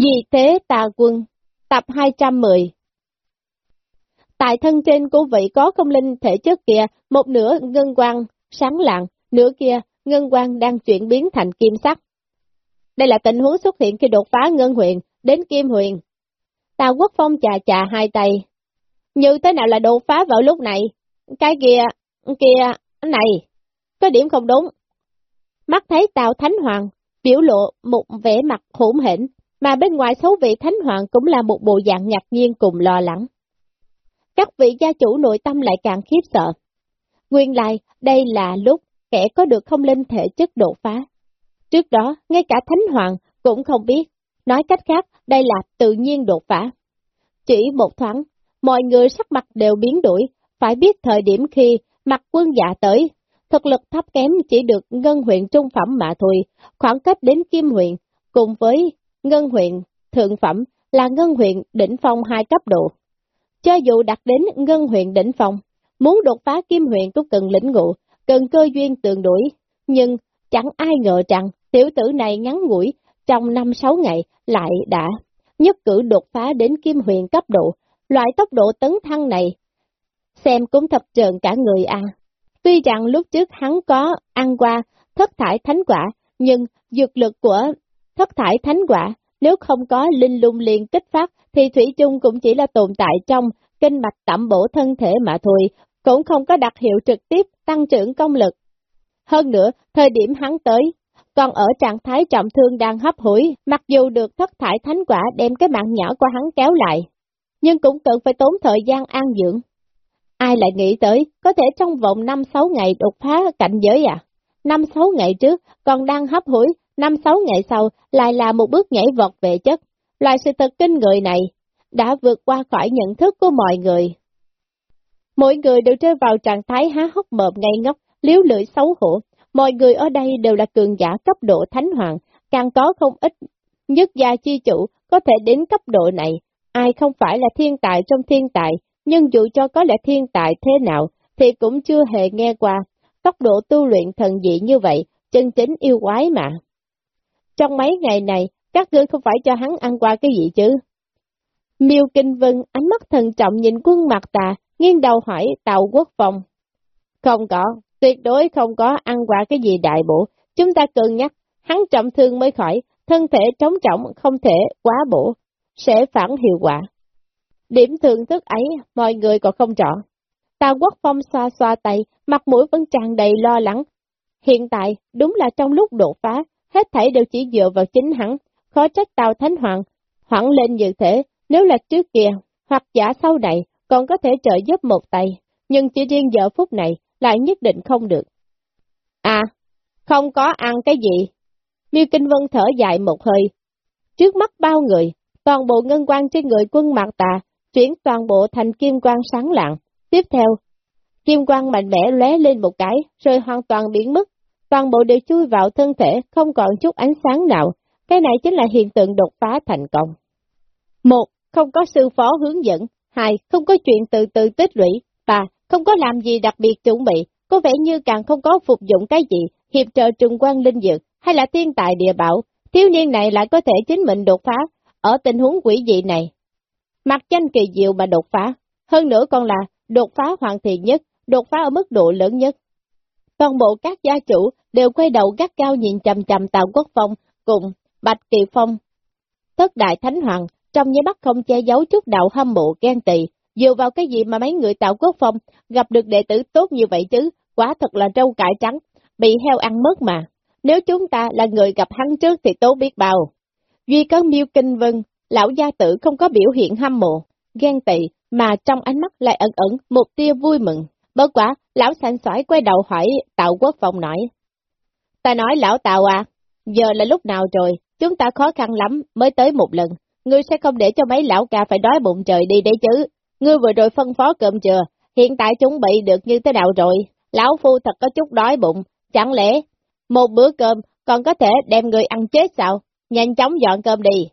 Di thế tà quân, tập 210 Tại thân trên của vị có công linh thể chất kia, một nửa ngân quang sáng lạng, nửa kia ngân quang đang chuyển biến thành kim sắc. Đây là tình huống xuất hiện khi đột phá ngân huyền đến kim huyền. Tào quốc phong chà chà hai tay. Như thế nào là đột phá vào lúc này? Cái kia, kia, này, có điểm không đúng. Mắt thấy Tào Thánh Hoàng, biểu lộ một vẻ mặt hỗn hển, mà bên ngoài sáu vị Thánh Hoàng cũng là một bộ dạng ngạc nhiên cùng lo lắng. Các vị gia chủ nội tâm lại càng khiếp sợ. Nguyên lai, đây là lúc kẻ có được không linh thể chất đột phá. Trước đó, ngay cả Thánh Hoàng cũng không biết. Nói cách khác, đây là tự nhiên đột phá. Chỉ một thoáng, mọi người sắc mặt đều biến đổi, phải biết thời điểm khi mặt quân dạ tới, thực lực thấp kém chỉ được ngân huyện trung phẩm mà thôi, khoảng cách đến kim huyện, cùng với ngân huyện thượng phẩm là ngân huyện đỉnh phong hai cấp độ. Cho dù đặt đến ngân huyện đỉnh phong, muốn đột phá kim huyện cũng cần lĩnh ngộ, cần cơ duyên tường đuổi. nhưng chẳng ai ngờ rằng tiểu tử này ngắn ngủi trong năm sáu ngày lại đã nhất cử đột phá đến kim huyện cấp độ, loại tốc độ tấn thăng này, xem cũng thập trợn cả người ăn. Tuy rằng lúc trước hắn có ăn qua thất thải thánh quả, nhưng dược lực của thất thải thánh quả nếu không có linh lung liền kích phát thì Thủy chung cũng chỉ là tồn tại trong kinh mạch tẩm bổ thân thể mà thôi, cũng không có đặc hiệu trực tiếp tăng trưởng công lực. Hơn nữa, thời điểm hắn tới, còn ở trạng thái trọng thương đang hấp hủi, mặc dù được thất thải thánh quả đem cái mạng nhỏ của hắn kéo lại, nhưng cũng cần phải tốn thời gian an dưỡng. Ai lại nghĩ tới, có thể trong vòng 5-6 ngày đột phá cảnh giới à? 5-6 ngày trước, còn đang hấp hủi, 5-6 ngày sau, lại là một bước nhảy vọt về chất. Loại sự thật kinh người này, đã vượt qua khỏi nhận thức của mọi người. Mỗi người đều rơi vào trạng thái há hốc mộm ngây ngốc, liếu lưỡi xấu hổ. Mọi người ở đây đều là cường giả cấp độ thánh hoàng, càng có không ít nhất gia chi chủ có thể đến cấp độ này. Ai không phải là thiên tài trong thiên tài, nhưng dù cho có lẽ thiên tài thế nào, thì cũng chưa hề nghe qua. Tốc độ tu luyện thần dị như vậy, chân chính yêu quái mà. Trong mấy ngày này, các ngươi không phải cho hắn ăn qua cái gì chứ? Miêu Kinh Vân ánh mắt thần trọng nhìn quân mặt tà, nghiêng đầu hỏi Tàu Quốc Phòng. Không có, tuyệt đối không có ăn qua cái gì đại bổ, chúng ta cân nhắc, hắn trọng thương mới khỏi, thân thể trống trọng không thể quá bổ, sẽ phản hiệu quả. Điểm thưởng thức ấy, mọi người còn không rõ. Tào Quốc Phong xoa xoa tay, mặt mũi vẫn tràn đầy lo lắng. Hiện tại, đúng là trong lúc đột phá, hết thảy đều chỉ dựa vào chính hắn, khó trách Tào Thánh Hoàng, hoảng lên như thế, nếu là trước kia, hoặc giả sau này, còn có thể trợ giúp một tay, nhưng chỉ riêng giờ phút này, lại nhất định không được. À, không có ăn cái gì. Miêu Kinh Vân thở dài một hơi. Trước mắt bao người, toàn bộ ngân quan trên người quân mạc tà, chuyển toàn bộ thành kim quang sáng lạng. Tiếp theo, kim quang mạnh mẽ lóe lên một cái, rồi hoàn toàn biến mất. Toàn bộ đều chui vào thân thể, không còn chút ánh sáng nào. Cái này chính là hiện tượng đột phá thành công. Một, không có sư phó hướng dẫn. Hai, không có chuyện từ từ tích lũy. Ba, không có làm gì đặc biệt chuẩn bị. Có vẻ như càng không có phục dụng cái gì, hiệp trợ trùng quan linh dược, hay là thiên tài địa bảo. Thiếu niên này lại có thể chính mình đột phá, ở tình huống quỷ dị này. Mặt danh kỳ diệu mà đột phá, hơn nữa còn là đột phá hoàn thiện nhất, đột phá ở mức độ lớn nhất. Toàn bộ các gia chủ đều quay đầu gắt cao nhìn chầm chầm Tào Quốc Phong cùng Bạch Kỳ Phong. Thất đại thánh hoàng, trong nháy mắt không che giấu chút đạo hâm mộ ghen tị, dựa vào cái gì mà mấy người Tào Quốc Phong gặp được đệ tử tốt như vậy chứ, quá thật là trâu cải trắng, bị heo ăn mất mà. Nếu chúng ta là người gặp hắn trước thì tốt biết bao. Duy có miêu kinh vân, lão gia tử không có biểu hiện hâm mộ, ghen tị, mà trong ánh mắt lại ẩn ẩn một tia vui mừng. Bất quả, lão xanh sỏi quay đầu hỏi tào Quốc Phong nói. Ta nói lão tào à, giờ là lúc nào rồi, chúng ta khó khăn lắm mới tới một lần. Ngươi sẽ không để cho mấy lão ca phải đói bụng trời đi đấy chứ. Ngươi vừa rồi phân phó cơm chưa, hiện tại chuẩn bị được như thế nào rồi? Lão Phu thật có chút đói bụng, chẳng lẽ một bữa cơm còn có thể đem người ăn chết sao? Nhanh chóng dọn cơm đi.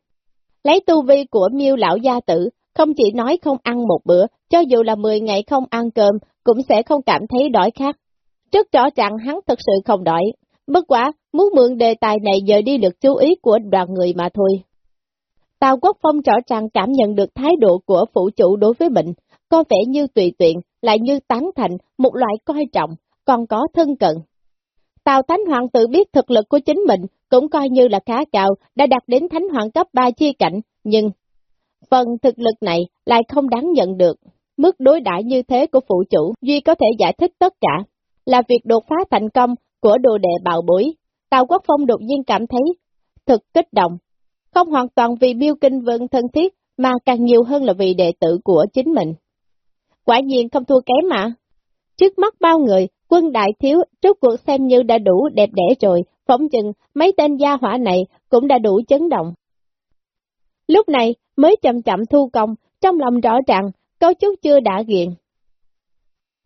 Lấy tu vi của miêu lão gia tử, không chỉ nói không ăn một bữa, cho dù là 10 ngày không ăn cơm, cũng sẽ không cảm thấy đói khát. trước rõ ràng hắn thật sự không đói, bất quá muốn mượn đề tài này dời đi được chú ý của đoàn người mà thôi. Tào Quốc Phong rõ ràng cảm nhận được thái độ của phụ chủ đối với mình, có vẻ như tùy tiện, lại như tán thành, một loại coi trọng, còn có thân cận. Tào Thánh Hoàng tự biết thực lực của chính mình, cũng coi như là khá cao, đã đạt đến Thánh Hoàng cấp 3 chi cảnh, nhưng phần thực lực này lại không đáng nhận được. Mức đối đãi như thế của phụ chủ, Duy có thể giải thích tất cả, là việc đột phá thành công của đồ đệ bạo bối. Tào Quốc Phong đột nhiên cảm thấy thực kích động, không hoàn toàn vì miêu kinh vân thân thiết, mà càng nhiều hơn là vì đệ tử của chính mình. Quả nhiên không thua kém mà. Trước mắt bao người, quân đại thiếu, trước cuộc xem như đã đủ đẹp đẽ rồi, phóng chừng mấy tên gia hỏa này cũng đã đủ chấn động. Lúc này mới chậm chậm thu công, trong lòng rõ ràng, có chút chưa đã ghiền.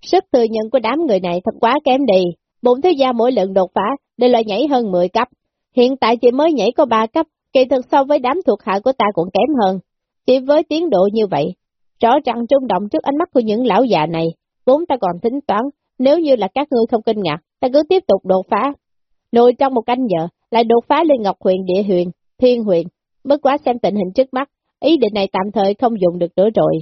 Sức thừa nhận của đám người này thật quá kém đi, bụng thế gia mỗi lần đột phá đều là nhảy hơn 10 cấp, hiện tại chỉ mới nhảy có 3 cấp, kỳ thực so với đám thuộc hạ của ta còn kém hơn. Chỉ với tiến độ như vậy, rõ ràng trung động trước ánh mắt của những lão già này, vốn ta còn tính toán, nếu như là các ngươi không kinh ngạc, ta cứ tiếp tục đột phá. Nội trong một canh giờ, lại đột phá lên Ngọc huyện Địa Huyền, Thiên Huyền, bất quá xem tình hình trước mắt, ý định này tạm thời không dùng được nữa rồi.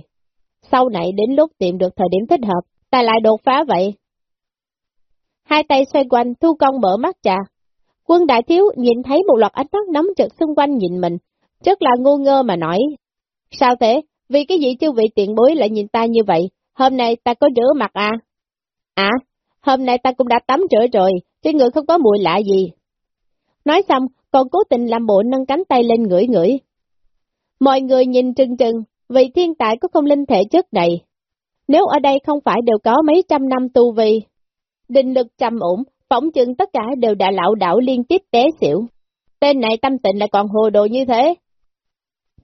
Sau này đến lúc tìm được thời điểm thích hợp, ta lại đột phá vậy. Hai tay xoay quanh, thu công mở mắt trà. Quân đại thiếu nhìn thấy một loạt ánh mắt nóng trực xung quanh nhìn mình, rất là ngu ngơ mà nói. Sao thế? Vì cái gì chưa vị tiện bối lại nhìn ta như vậy? Hôm nay ta có rửa mặt à? À, hôm nay ta cũng đã tắm rửa rồi, trên người không có mùi lạ gì. Nói xong, còn cố tình làm bộ nâng cánh tay lên ngửi ngửi. Mọi người nhìn trừng trừng, vì thiên tài có không linh thể chất này. Nếu ở đây không phải đều có mấy trăm năm tu vi, định lực trầm ổn, phỏng chừng tất cả đều đã lão đảo liên tiếp té xỉu. Tên này tâm tình lại còn hồ đồ như thế.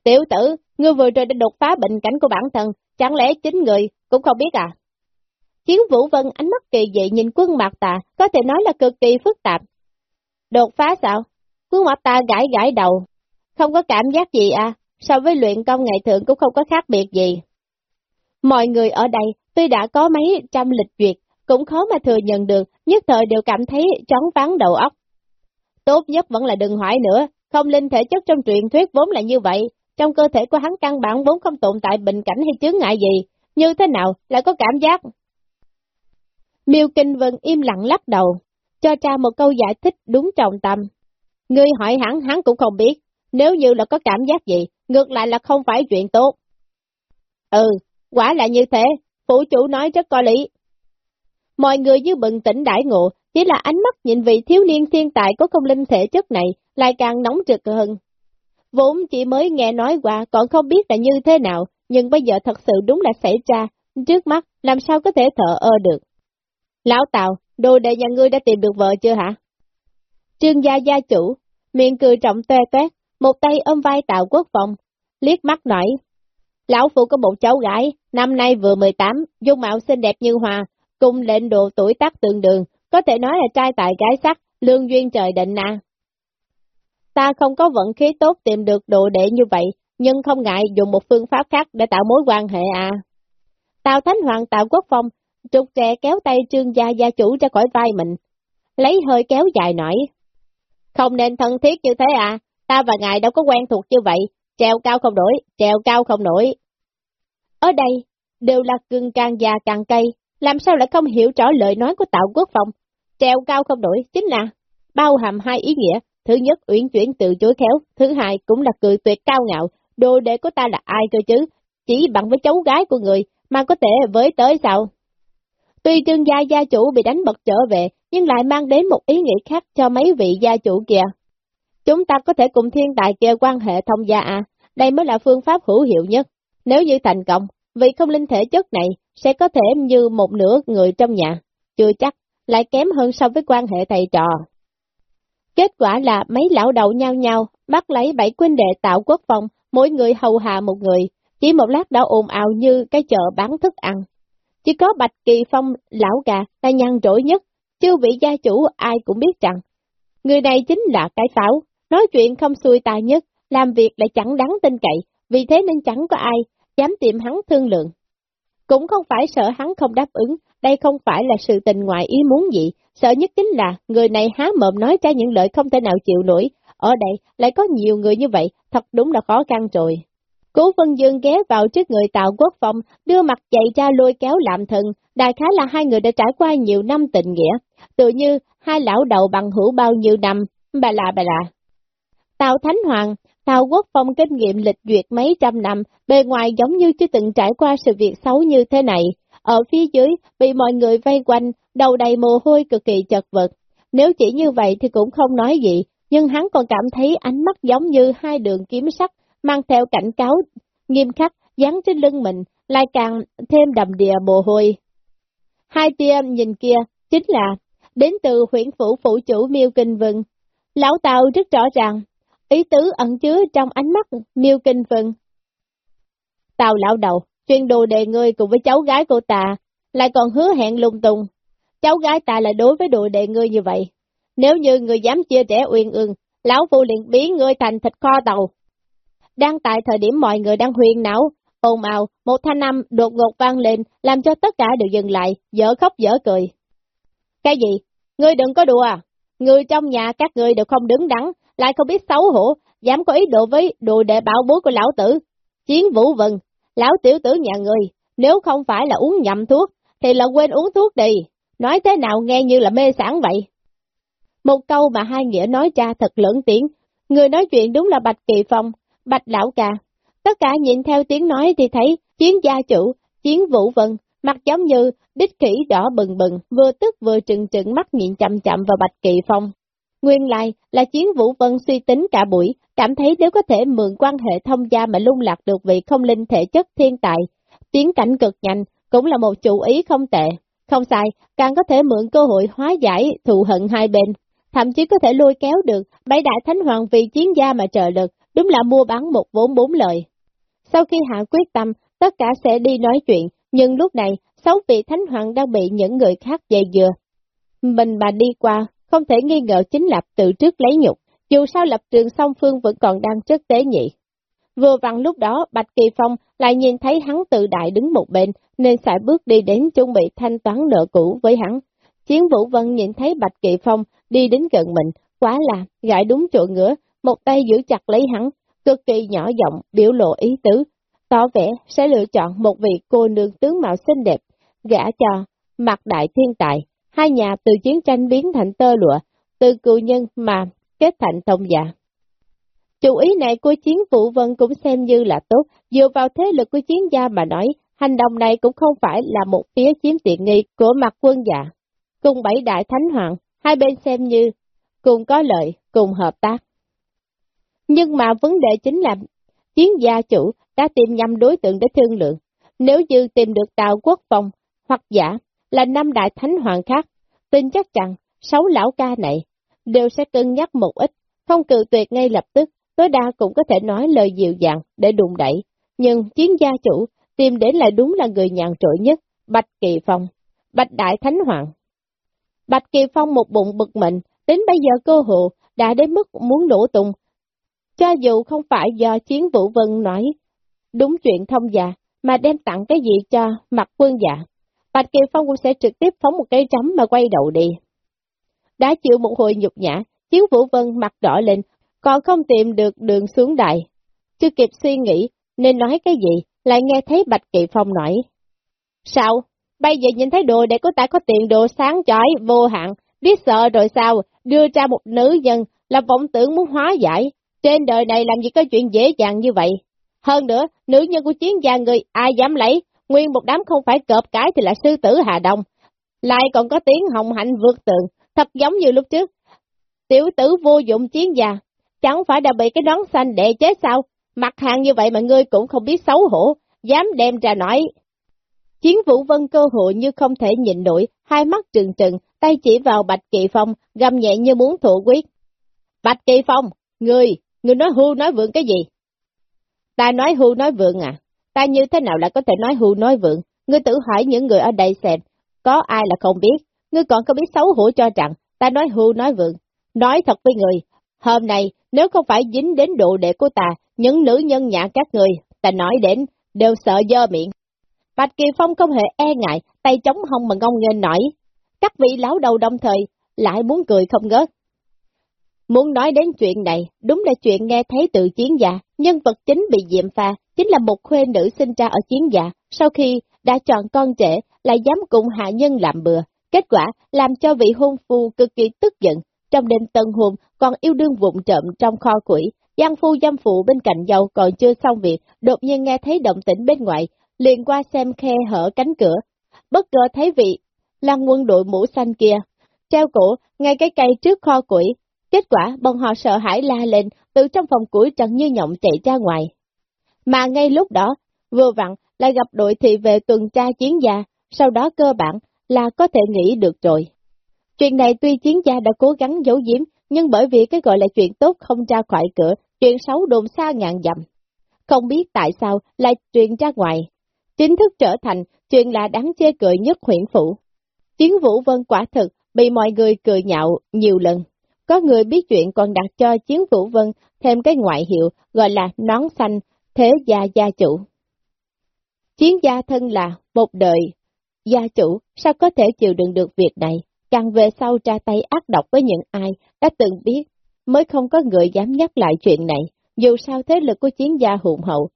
Tiểu tử, ngươi vừa rồi đã đột phá bệnh cảnh của bản thân, chẳng lẽ chính người cũng không biết à? Chiến Vũ Vân ánh mắt kỳ dị nhìn quân mặt tà, có thể nói là cực kỳ phức tạp. Đột phá sao? Khuôn mặt ta gãi gãi đầu. Không có cảm giác gì à, so với luyện công ngày thường cũng không có khác biệt gì. Mọi người ở đây, tuy đã có mấy trăm lịch duyệt, cũng khó mà thừa nhận được, nhất thời đều cảm thấy chóng vắng đầu óc. Tốt nhất vẫn là đừng hỏi nữa, không linh thể chất trong truyền thuyết vốn là như vậy, trong cơ thể của hắn căn bản vốn không tồn tại bệnh cảnh hay chướng ngại gì, như thế nào lại có cảm giác. Miêu Kinh Vân im lặng lắc đầu, cho cha một câu giải thích đúng trọng tâm. Ngươi hỏi hắn, hắn cũng không biết, nếu như là có cảm giác gì, ngược lại là không phải chuyện tốt. Ừ, quả là như thế, phụ chủ nói rất có lý. Mọi người như bừng tỉnh đại ngộ, chỉ là ánh mắt nhìn vị thiếu niên thiên tài có công linh thể chất này, lại càng nóng trực hơn. Vốn chỉ mới nghe nói qua, còn không biết là như thế nào, nhưng bây giờ thật sự đúng là xảy ra, trước mắt, làm sao có thể thở ơ được. Lão Tào, đồ đệ nhà ngươi đã tìm được vợ chưa hả? Trương gia gia chủ, miệng cười trọng tê toét, một tay ôm vai Tào Quốc Phong, liếc mắt nói. Lão Phụ có một cháu gái, năm nay vừa 18, dung mạo xinh đẹp như hoa, cùng lệnh độ tuổi tác tương đường, có thể nói là trai tài gái sắc, lương duyên trời định à. Ta không có vận khí tốt tìm được độ đệ như vậy, nhưng không ngại dùng một phương pháp khác để tạo mối quan hệ à. Tào Thánh Hoàng Tào Quốc Phong, trục trẻ kéo tay trương gia gia chủ ra khỏi vai mình, lấy hơi kéo dài nổi. Không nên thân thiết như thế à, ta và ngài đâu có quen thuộc như vậy, treo cao không nổi, treo cao không nổi. Ở đây, đều là gừng càng già càng cây, làm sao lại không hiểu rõ lời nói của Tạo Quốc Phong? Treo cao không nổi, chính là bao hàm hai ý nghĩa, thứ nhất uyển chuyển từ chối khéo, thứ hai cũng là cười tuyệt cao ngạo, đồ đệ của ta là ai cơ chứ, chỉ bằng với cháu gái của người mà có thể với tới sao? Tuy trương gia gia chủ bị đánh bật trở về, nhưng lại mang đến một ý nghĩa khác cho mấy vị gia chủ kia. Chúng ta có thể cùng thiên tài kia quan hệ thông gia à, đây mới là phương pháp hữu hiệu nhất. Nếu như thành công, vị không linh thể chất này sẽ có thể như một nửa người trong nhà, chưa chắc, lại kém hơn so với quan hệ thầy trò. Kết quả là mấy lão đầu nhau nhau, bắt lấy bảy quân đệ tạo quốc phòng, mỗi người hầu hạ một người, chỉ một lát đã ồn ào như cái chợ bán thức ăn. Chỉ có Bạch Kỳ Phong, lão gà, là nhăn rỗi nhất, chưa vị gia chủ ai cũng biết rằng, người này chính là cái pháo, nói chuyện không xuôi tài nhất, làm việc lại chẳng đáng tin cậy, vì thế nên chẳng có ai dám tìm hắn thương lượng. Cũng không phải sợ hắn không đáp ứng, đây không phải là sự tình ngoại ý muốn gì, sợ nhất chính là người này há mộm nói ra những lời không thể nào chịu nổi, ở đây lại có nhiều người như vậy, thật đúng là khó khăn rồi. Cố Vân Dương ghé vào trước người Tào Quốc Phong, đưa mặt dậy ra lôi kéo làm thần, đại khái là hai người đã trải qua nhiều năm tình nghĩa, tự như hai lão đầu bằng hữu bao nhiêu năm, bà là bà là. Tào Thánh Hoàng, Tào Quốc Phong kinh nghiệm lịch duyệt mấy trăm năm, bề ngoài giống như chưa từng trải qua sự việc xấu như thế này, ở phía dưới bị mọi người vây quanh, đầu đầy mồ hôi cực kỳ chật vật. Nếu chỉ như vậy thì cũng không nói gì, nhưng hắn còn cảm thấy ánh mắt giống như hai đường kiếm sắc, mang theo cảnh cáo nghiêm khắc, dán trên lưng mình, lại càng thêm đầm đìa mồ hôi. Hai tia nhìn kia, chính là, đến từ huyện phủ phủ chủ Miêu Kinh Vân. Lão Tào rất rõ ràng, ý tứ ẩn chứa trong ánh mắt Miêu Kinh Vân. Tào lão đầu, chuyên đồ đề ngươi cùng với cháu gái của ta, lại còn hứa hẹn lung tung. Cháu gái ta là đối với đồ đệ ngươi như vậy. Nếu như người dám chia rẽ uyên ương, lão phu liền biến ngươi thành thịt kho tàu. Đang tại thời điểm mọi người đang huyền não, ồn ào, một thanh âm đột ngột vang lên, làm cho tất cả đều dừng lại, dở khóc dở cười. Cái gì? Ngươi đừng có đùa à? Người trong nhà các ngươi đều không đứng đắn, lại không biết xấu hổ, dám có ý đồ với đồ đệ bảo bối của lão tử. Chiến vũ vần, lão tiểu tử nhà người, nếu không phải là uống nhầm thuốc, thì là quên uống thuốc đi. Nói thế nào nghe như là mê sản vậy? Một câu mà hai nghĩa nói ra thật lưỡng tiếng, người nói chuyện đúng là Bạch Kỳ Phong, Bạch Lão Ca. Tất cả nhìn theo tiếng nói thì thấy chiến gia chủ, chiến vũ vân, mặt giống như đích kỷ đỏ bừng bừng, vừa tức vừa trừng trừng mắt nhìn chậm chậm vào Bạch Kỳ Phong. Nguyên lai là chiến vũ vân suy tính cả buổi, cảm thấy nếu có thể mượn quan hệ thông gia mà lung lạc được vị không linh thể chất thiên tài, tiến cảnh cực nhanh, cũng là một chủ ý không tệ. Không sai, càng có thể mượn cơ hội hóa giải thù hận hai bên, thậm chí có thể lôi kéo được bảy đại thánh hoàng vì chiến gia mà trợ lực, đúng là mua bán một vốn bốn lời. Sau khi hạ quyết tâm, tất cả sẽ đi nói chuyện, nhưng lúc này, sáu vị thánh hoàng đang bị những người khác dày dừa. Mình mà đi qua, không thể nghi ngờ chính lập tự trước lấy nhục, dù sao lập trường song phương vẫn còn đang rất tế nhị. Vừa vặn lúc đó, Bạch Kỳ Phong lại nhìn thấy hắn tự đại đứng một bên, nên phải bước đi đến chuẩn bị thanh toán nợ cũ với hắn. Chiến Vũ Vân nhìn thấy Bạch Kỳ Phong đi đến gần mình, quá là, gãi đúng chỗ ngửa, một tay giữ chặt lấy hắn, cực kỳ nhỏ giọng, biểu lộ ý tứ, tỏ vẻ sẽ lựa chọn một vị cô nương tướng mạo xinh đẹp, gả cho mặt đại thiên tài, hai nhà từ chiến tranh biến thành tơ lụa, từ cựu nhân mà kết thành thông giả. Chủ ý này của chiến vụ vân cũng xem như là tốt, dựa vào thế lực của chiến gia mà nói, hành động này cũng không phải là một phía chiếm tiện nghi của mặt quân giả. Cùng bảy đại thánh hoàng, hai bên xem như cùng có lợi, cùng hợp tác. Nhưng mà vấn đề chính là, chiến gia chủ đã tìm nhầm đối tượng để thương lượng. Nếu như tìm được tàu Quốc phòng hoặc giả là năm đại thánh hoàng khác, tin chắc rằng sáu lão ca này đều sẽ cân nhắc một ít, không cự tuyệt ngay lập tức, tối đa cũng có thể nói lời dịu dàng để đụng đẩy. Nhưng chiến gia chủ tìm đến lại đúng là người nhàn trội nhất, Bạch Kỳ Phong, Bạch Đại Thánh Hoàng. Bạch Kỳ Phong một bụng bực mình, đến bây giờ cơ hộ đã đến mức muốn nổ tung. Cho dù không phải do chiến vũ vân nói đúng chuyện thông già, mà đem tặng cái gì cho mặt quân dạ, Bạch Kiều Phong cũng sẽ trực tiếp phóng một cây trống mà quay đầu đi. Đã chịu một hồi nhục nhã, chiến vũ vân mặt đỏ lên, còn không tìm được đường xuống đại. Chưa kịp suy nghĩ, nên nói cái gì, lại nghe thấy Bạch Kỳ Phong nói. Sao? Bây giờ nhìn thấy đồ để của ta có tiền đồ sáng chói, vô hạn, biết sợ rồi sao, đưa ra một nữ nhân là vọng tưởng muốn hóa giải. Trên đời này làm gì có chuyện dễ dàng như vậy. Hơn nữa, nữ nhân của chiến gia người ai dám lấy, nguyên một đám không phải cọp cái thì là sư tử Hà Đông. Lại còn có tiếng hồng hạnh vượt tường, thật giống như lúc trước. Tiểu tử vô dụng chiến gia, chẳng phải đã bị cái nón xanh đệ chết sao? Mặt hàng như vậy mà ngươi cũng không biết xấu hổ, dám đem ra nói. Chiến vũ vân cơ hội như không thể nhịn nổi, hai mắt trừng trừng, tay chỉ vào Bạch Kỳ Phong, gầm nhẹ như muốn thủ quyết. Bạch Kỳ Phong, ngươi, Người nói hưu nói vượng cái gì? Ta nói hưu nói vượng à? Ta như thế nào lại có thể nói hưu nói vượng? Ngươi tự hỏi những người ở đây xem, có ai là không biết, ngươi còn có biết xấu hổ cho rằng, ta nói hưu nói vượng. Nói thật với người, hôm nay, nếu không phải dính đến độ đệ của ta, những nữ nhân nhà các người, ta nói đến, đều sợ dơ miệng. Bạch Kỳ Phong không hề e ngại, tay chống hông mà ngông nghênh nổi. Các vị lão đầu đồng thời, lại muốn cười không ngớt. Muốn nói đến chuyện này, đúng là chuyện nghe thấy từ chiến gia, nhân vật chính bị diệm pha, chính là một khuê nữ sinh ra ở chiến gia, sau khi đã chọn con trẻ, lại dám cùng hạ nhân làm bừa. Kết quả làm cho vị hôn phu cực kỳ tức giận, trong đêm tân hôn còn yêu đương vụng trộm trong kho quỷ, giang phu giam phụ bên cạnh dâu còn chưa xong việc, đột nhiên nghe thấy động tĩnh bên ngoài, liền qua xem khe hở cánh cửa, bất ngờ thấy vị lăng quân đội mũ xanh kia, treo cổ ngay cái cây trước kho quỷ, kết quả bọn họ sợ hãi la lên, từ trong phòng củi trần như nhộng chạy ra ngoài. Mà ngay lúc đó, vừa vặn lại gặp đội thị về tuần tra chiến gia, sau đó cơ bản là có thể nghĩ được rồi. Chuyện này tuy chiến gia đã cố gắng giấu giếm, nhưng bởi vì cái gọi là chuyện tốt không ra khỏi cửa, chuyện xấu đồn xa ngàn dặm. Không biết tại sao lại truyền ra ngoài, chính thức trở thành chuyện là đáng chê cười nhất huyện phủ. Chiến Vũ Vân quả thực bị mọi người cười nhạo nhiều lần. Có người biết chuyện còn đặt cho Chiến Vũ Vân thêm cái ngoại hiệu gọi là nón xanh, thế gia gia chủ. Chiến gia thân là một đời, gia chủ sao có thể chịu đựng được việc này, càng về sau ra tay ác độc với những ai đã từng biết, mới không có người dám nhắc lại chuyện này, dù sao thế lực của chiến gia hùng hậu.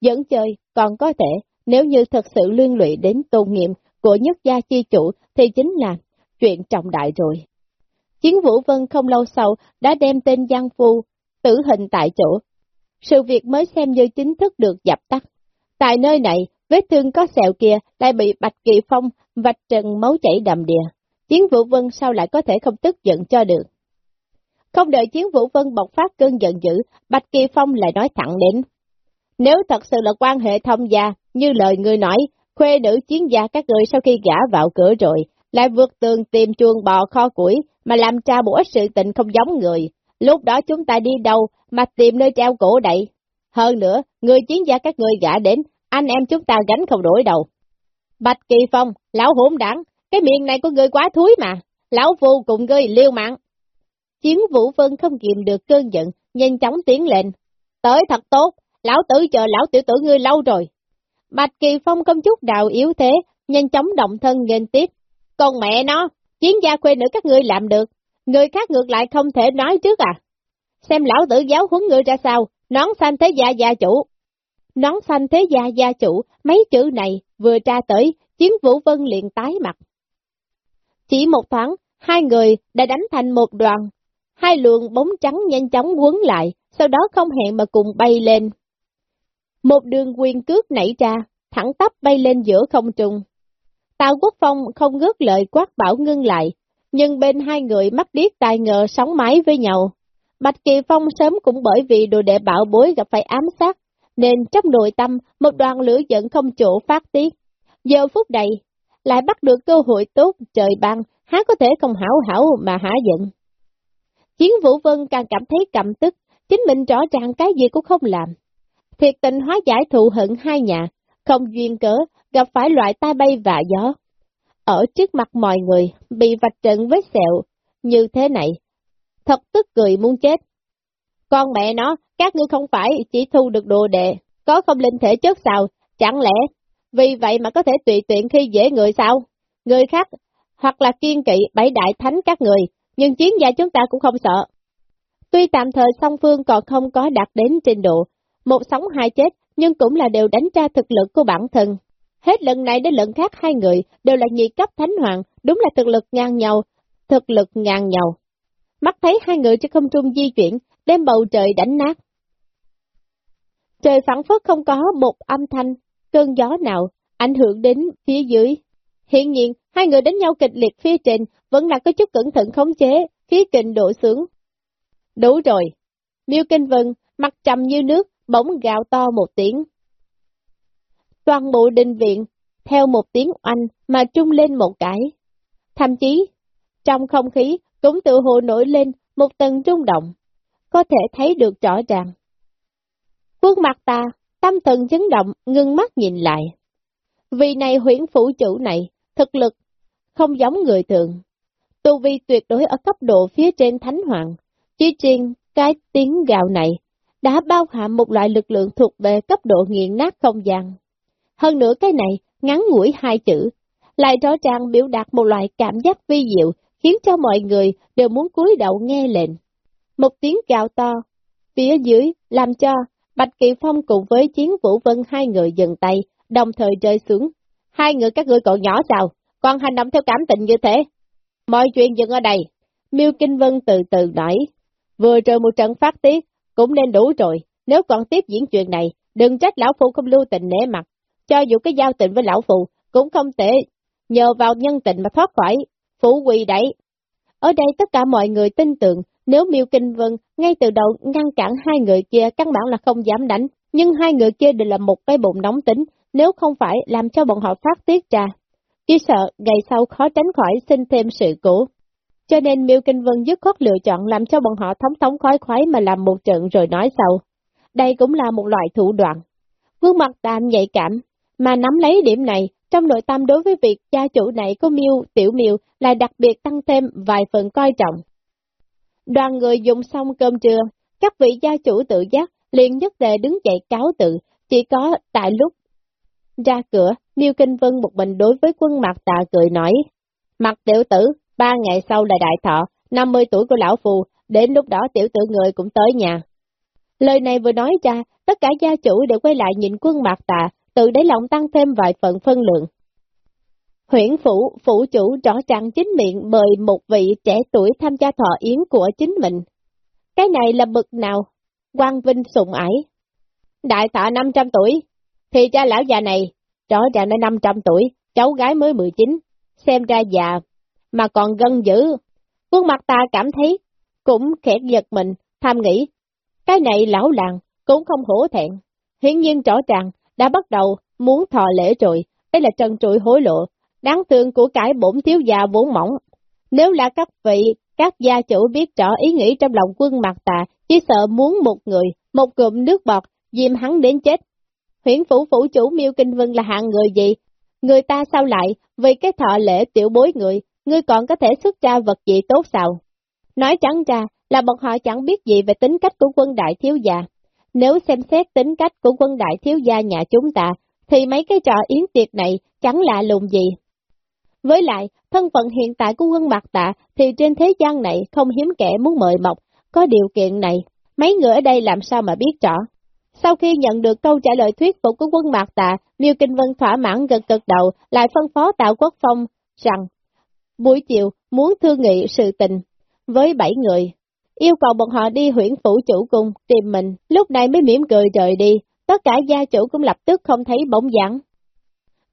Dẫn chơi còn có thể, nếu như thật sự liên lụy đến tôn nghiệm của nhất gia chi chủ thì chính là chuyện trọng đại rồi. Chiến Vũ Vân không lâu sau đã đem tên Giang Phu, tử hình tại chỗ. Sự việc mới xem như chính thức được dập tắt. Tại nơi này, vết thương có sẹo kia lại bị Bạch Kỳ Phong vạch trần máu chảy đầm đìa. Chiến Vũ Vân sao lại có thể không tức giận cho được. Không đợi Chiến Vũ Vân bộc phát cơn giận dữ, Bạch Kỳ Phong lại nói thẳng đến. Nếu thật sự là quan hệ thông gia, như lời người nói, khuê nữ chiến gia các người sau khi gã vào cửa rồi, lại vượt tường tìm chuồng bò kho củi, mà làm tra bủa sự tình không giống người. Lúc đó chúng ta đi đâu mà tìm nơi treo cổ đậy. Hơn nữa, người chiến gia các người gã đến, anh em chúng ta gánh không đổi đầu. Bạch Kỳ Phong, lão hỗn đảng, cái miệng này của người quá thúi mà, lão phu cùng ngươi liêu mạng. Chiến Vũ Vân không kiềm được cơn giận, nhanh chóng tiến lên. Tới thật tốt, lão tử chờ lão tiểu tử ngươi lâu rồi. Bạch Kỳ Phong không chút đạo yếu thế, nhanh chóng động thân nghênh tiếp. Còn mẹ nó, chiến gia quê nữ các ngươi làm được, người khác ngược lại không thể nói trước à. Xem lão tử giáo huấn ngươi ra sao, nón xanh thế gia gia chủ. Nón xanh thế gia gia chủ, mấy chữ này vừa tra tới, chiến vũ vân liền tái mặt. Chỉ một thoáng, hai người đã đánh thành một đoàn, hai luồng bóng trắng nhanh chóng quấn lại, sau đó không hẹn mà cùng bay lên. Một đường quyền cước nảy ra, thẳng tắp bay lên giữa không trung. Tào Quốc Phong không ngước lời quát bảo ngưng lại, nhưng bên hai người mắt điếc tai ngờ sóng mái với nhau. Bạch Kỳ Phong sớm cũng bởi vì đồ đệ bảo bối gặp phải ám sát, nên trong nội tâm một đoàn lửa giận không chỗ phát tiết. Giờ phút này, lại bắt được cơ hội tốt trời ban, há có thể không hảo hảo mà hả giận. Chiến Vũ Vân càng cảm thấy cầm tức, chính mình rõ ràng cái gì cũng không làm. Thiệt tình hóa giải thụ hận hai nhà, không duyên cớ, gặp phải loại tai bay và gió. Ở trước mặt mọi người, bị vạch trận với sẹo, như thế này, thật tức cười muốn chết. Con mẹ nó, các ngươi không phải chỉ thu được đồ đệ, có không linh thể chất sao, chẳng lẽ, vì vậy mà có thể tùy tiện khi dễ người sao? Người khác, hoặc là kiên kỵ bảy đại thánh các người, nhưng chiến gia chúng ta cũng không sợ. Tuy tạm thời song phương còn không có đạt đến trình độ, một sống hai chết, nhưng cũng là đều đánh tra thực lực của bản thân. Hết lần này đến lần khác hai người đều là nhị cấp thánh hoàng, đúng là thực lực ngang nhau, thực lực ngang nhau. Mắt thấy hai người trên không trung di chuyển, đem bầu trời đánh nát. Trời phẳng phất không có một âm thanh, cơn gió nào, ảnh hưởng đến phía dưới. Hiện nhiên, hai người đánh nhau kịch liệt phía trên, vẫn là có chút cẩn thận khống chế, phía kình độ sướng. Đủ rồi. Miêu Kinh Vân, mặt trầm như nước, bỗng gào to một tiếng. Toàn bộ đình viện, theo một tiếng oanh mà trung lên một cái. Thậm chí, trong không khí cũng tự hồ nổi lên một tầng trung động, có thể thấy được rõ ràng. Khuôn mặt ta, tâm thần chấn động, ngưng mắt nhìn lại. Vì này huyển phủ chủ này, thực lực, không giống người thường. Tu vi tuyệt đối ở cấp độ phía trên thánh hoàng, chỉ riêng cái tiếng gạo này đã bao hàm một loại lực lượng thuộc về cấp độ nghiền nát không gian. Hơn nữa cái này, ngắn ngủi hai chữ, lại rõ ràng biểu đạt một loại cảm giác vi diệu, khiến cho mọi người đều muốn cúi đầu nghe lệnh. một tiếng gào to, phía dưới làm cho Bạch Kỳ Phong cùng với Chiến Vũ Vân hai người dừng tay, đồng thời rơi xuống. Hai người các ngươi còn nhỏ sao, còn hành động theo cảm tình như thế. Mọi chuyện dừng ở đây. Miêu Kinh Vân từ từ nói, vừa rồi một trận phát tiết, cũng nên đủ rồi, nếu còn tiếp diễn chuyện này, đừng trách lão phu không lưu tình nể mặt, cho dù cái giao tình với lão phụ, cũng không thể nhờ vào nhân tình mà thoát khỏi, phụ quỳ đẩy Ở đây tất cả mọi người tin tưởng, nếu Miêu Kinh Vân ngay từ đầu ngăn cản hai người kia căn bản là không dám đánh, nhưng hai người kia đều là một cái bụng nóng tính, nếu không phải làm cho bọn họ phát tiết ra. Chỉ sợ ngày sau khó tránh khỏi sinh thêm sự cũ Cho nên Miêu Kinh Vân dứt khoát lựa chọn làm cho bọn họ thống thống khói khoái mà làm một trận rồi nói sau. Đây cũng là một loại thủ đoạn. Vương mặt tạm nhạy cảm, mà nắm lấy điểm này, trong nội tâm đối với việc gia chủ này có Miêu Tiểu Miêu là đặc biệt tăng thêm vài phần coi trọng. Đoàn người dùng xong cơm trưa, các vị gia chủ tự giác liền nhất tề đứng dậy cáo tự, chỉ có tại lúc ra cửa, Miêu Kinh Vân một mình đối với quân mặt tạ cười nói, Mặt tiểu tử, ba ngày sau là đại thọ, 50 tuổi của lão phù, đến lúc đó tiểu tử người cũng tới nhà. Lời này vừa nói ra, tất cả gia chủ đều quay lại nhìn quân mặt tạ, tự đáy lòng tăng thêm vài phần phân lượng. Huyện phủ, phủ chủ rõ ràng chính miệng mời một vị trẻ tuổi tham gia thọ yến của chính mình. Cái này là bực nào? Quang Vinh sùng ải. Đại tạ 500 tuổi, thì cha lão già này, rõ ràng đã 500 tuổi, cháu gái mới 19, xem ra già, mà còn gân dữ. Quân mặt ta cảm thấy, cũng khẽ giật mình, tham nghĩ, cái này lão làng, cũng không hổ thẹn. Hiển nhiên rõ ràng, đã bắt đầu muốn thọ lễ rồi, đây là trần trụi hối lộ, đáng thương của cải bổn thiếu già vốn mỏng. Nếu là các vị, các gia chủ biết rõ ý nghĩ trong lòng quân mặt tà, chỉ sợ muốn một người, một cụm nước bọt, diêm hắn đến chết. Huyển phủ phủ chủ miêu Kinh Vân là hạng người gì? Người ta sao lại, vì cái thọ lễ tiểu bối người, ngươi còn có thể xuất ra vật gì tốt sao? Nói trắng ra là bọn họ chẳng biết gì về tính cách của quân đại thiếu gia. Nếu xem xét tính cách của quân đại thiếu gia nhà chúng ta, thì mấy cái trò yến tiệc này chẳng lạ lùng gì. Với lại, thân phận hiện tại của quân mặt tạ thì trên thế gian này không hiếm kẻ muốn mời mọc, có điều kiện này, mấy người ở đây làm sao mà biết rõ. Sau khi nhận được câu trả lời thuyết phục của quân Mạc Tạ, Miêu Kinh Vân thỏa mãn gật gật đầu, lại phân phó Tạo Quốc Phong rằng buổi chiều muốn thương nghị sự tình với bảy người, yêu cầu bọn họ đi huyện phủ chủ cùng tìm mình, lúc này mới mỉm cười rời đi, tất cả gia chủ cũng lập tức không thấy bóng dáng.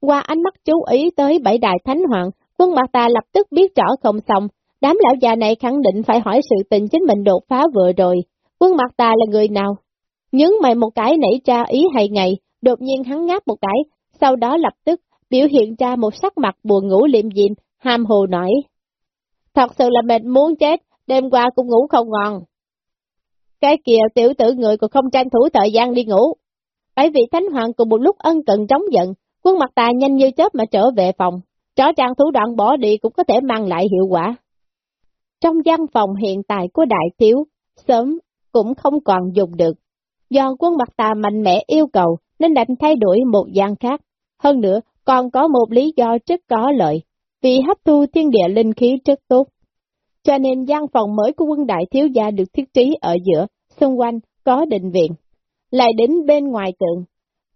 Qua ánh mắt chú ý tới bảy đại thánh hoàng, quân mặt ta lập tức biết rõ không xong, đám lão già này khẳng định phải hỏi sự tình chính mình đột phá vừa rồi. Quân mặt ta là người nào? Nhấn mày một cái nảy ra ý hay ngày, đột nhiên hắn ngáp một cái, sau đó lập tức biểu hiện ra một sắc mặt buồn ngủ liệm diệm, ham hồ nổi. Thật sự là mệt muốn chết, đêm qua cũng ngủ không ngon. Cái kìa tiểu tử người còn không tranh thủ thời gian đi ngủ. Bảy vị thánh hoàng cùng một lúc ân cần trống giận, quân mặt tà nhanh như chớp mà trở về phòng, rõ ràng thủ đoạn bỏ đi cũng có thể mang lại hiệu quả. Trong văn phòng hiện tại của đại thiếu, sớm cũng không còn dùng được. Do quân mặt tà mạnh mẽ yêu cầu nên đành thay đổi một gian khác. Hơn nữa, còn có một lý do rất có lợi, vì hấp thu thiên địa linh khí rất tốt. Cho nên gian phòng mới của quân đại thiếu gia được thiết trí ở giữa, xung quanh có định viện, lại đến bên ngoài tượng.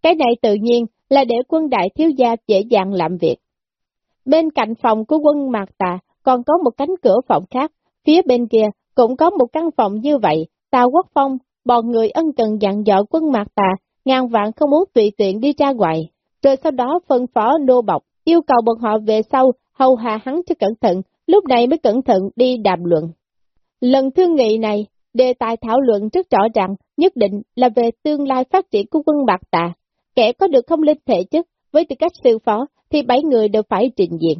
Cái này tự nhiên là để quân đại thiếu gia dễ dàng làm việc. Bên cạnh phòng của quân Mạc Tà còn có một cánh cửa phòng khác, phía bên kia cũng có một căn phòng như vậy, Tào Quốc Phong bọn người ân cần dặn dò quân mạc tà, ngàn vạn không muốn tùy tiện đi ra ngoài, rồi sau đó phân phó nô bọc, yêu cầu bọn họ về sau, hầu hạ hắn cho cẩn thận, lúc này mới cẩn thận đi đàm luận. Lần thương nghị này, đề tài thảo luận rất rõ ràng, nhất định là về tương lai phát triển của quân bạc tà. Kẻ có được không linh thể chất, với tư cách sư phó, thì bảy người đều phải trình diện.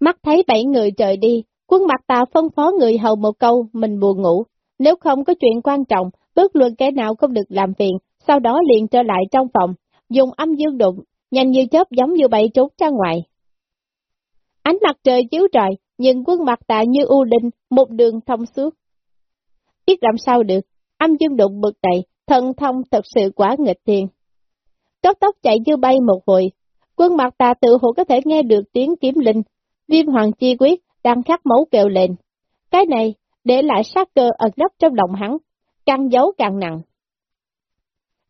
Mắt thấy bảy người trời đi, quân bạc tà phân phó người hầu một câu, mình buồn ngủ. Nếu không có chuyện quan trọng, bước luận kẻ nào không được làm phiền, sau đó liền trở lại trong phòng, dùng âm dương đụng, nhanh như chớp giống như bay trốn ra ngoài. Ánh mặt trời chiếu trời, nhưng quân mặt tạ như u linh, một đường thông suốt. Biết làm sao được, âm dương đụng bực đầy, thần thông thật sự quá nghịch thiên. tóc tóc chạy như bay một hồi, quân mặt tà tự hồ có thể nghe được tiếng kiếm linh, viêm hoàng chi quyết đang khắc máu kêu lên. Cái này để lại sát cơ ẩn nấp trong lòng hắn, càng giấu càng nặng.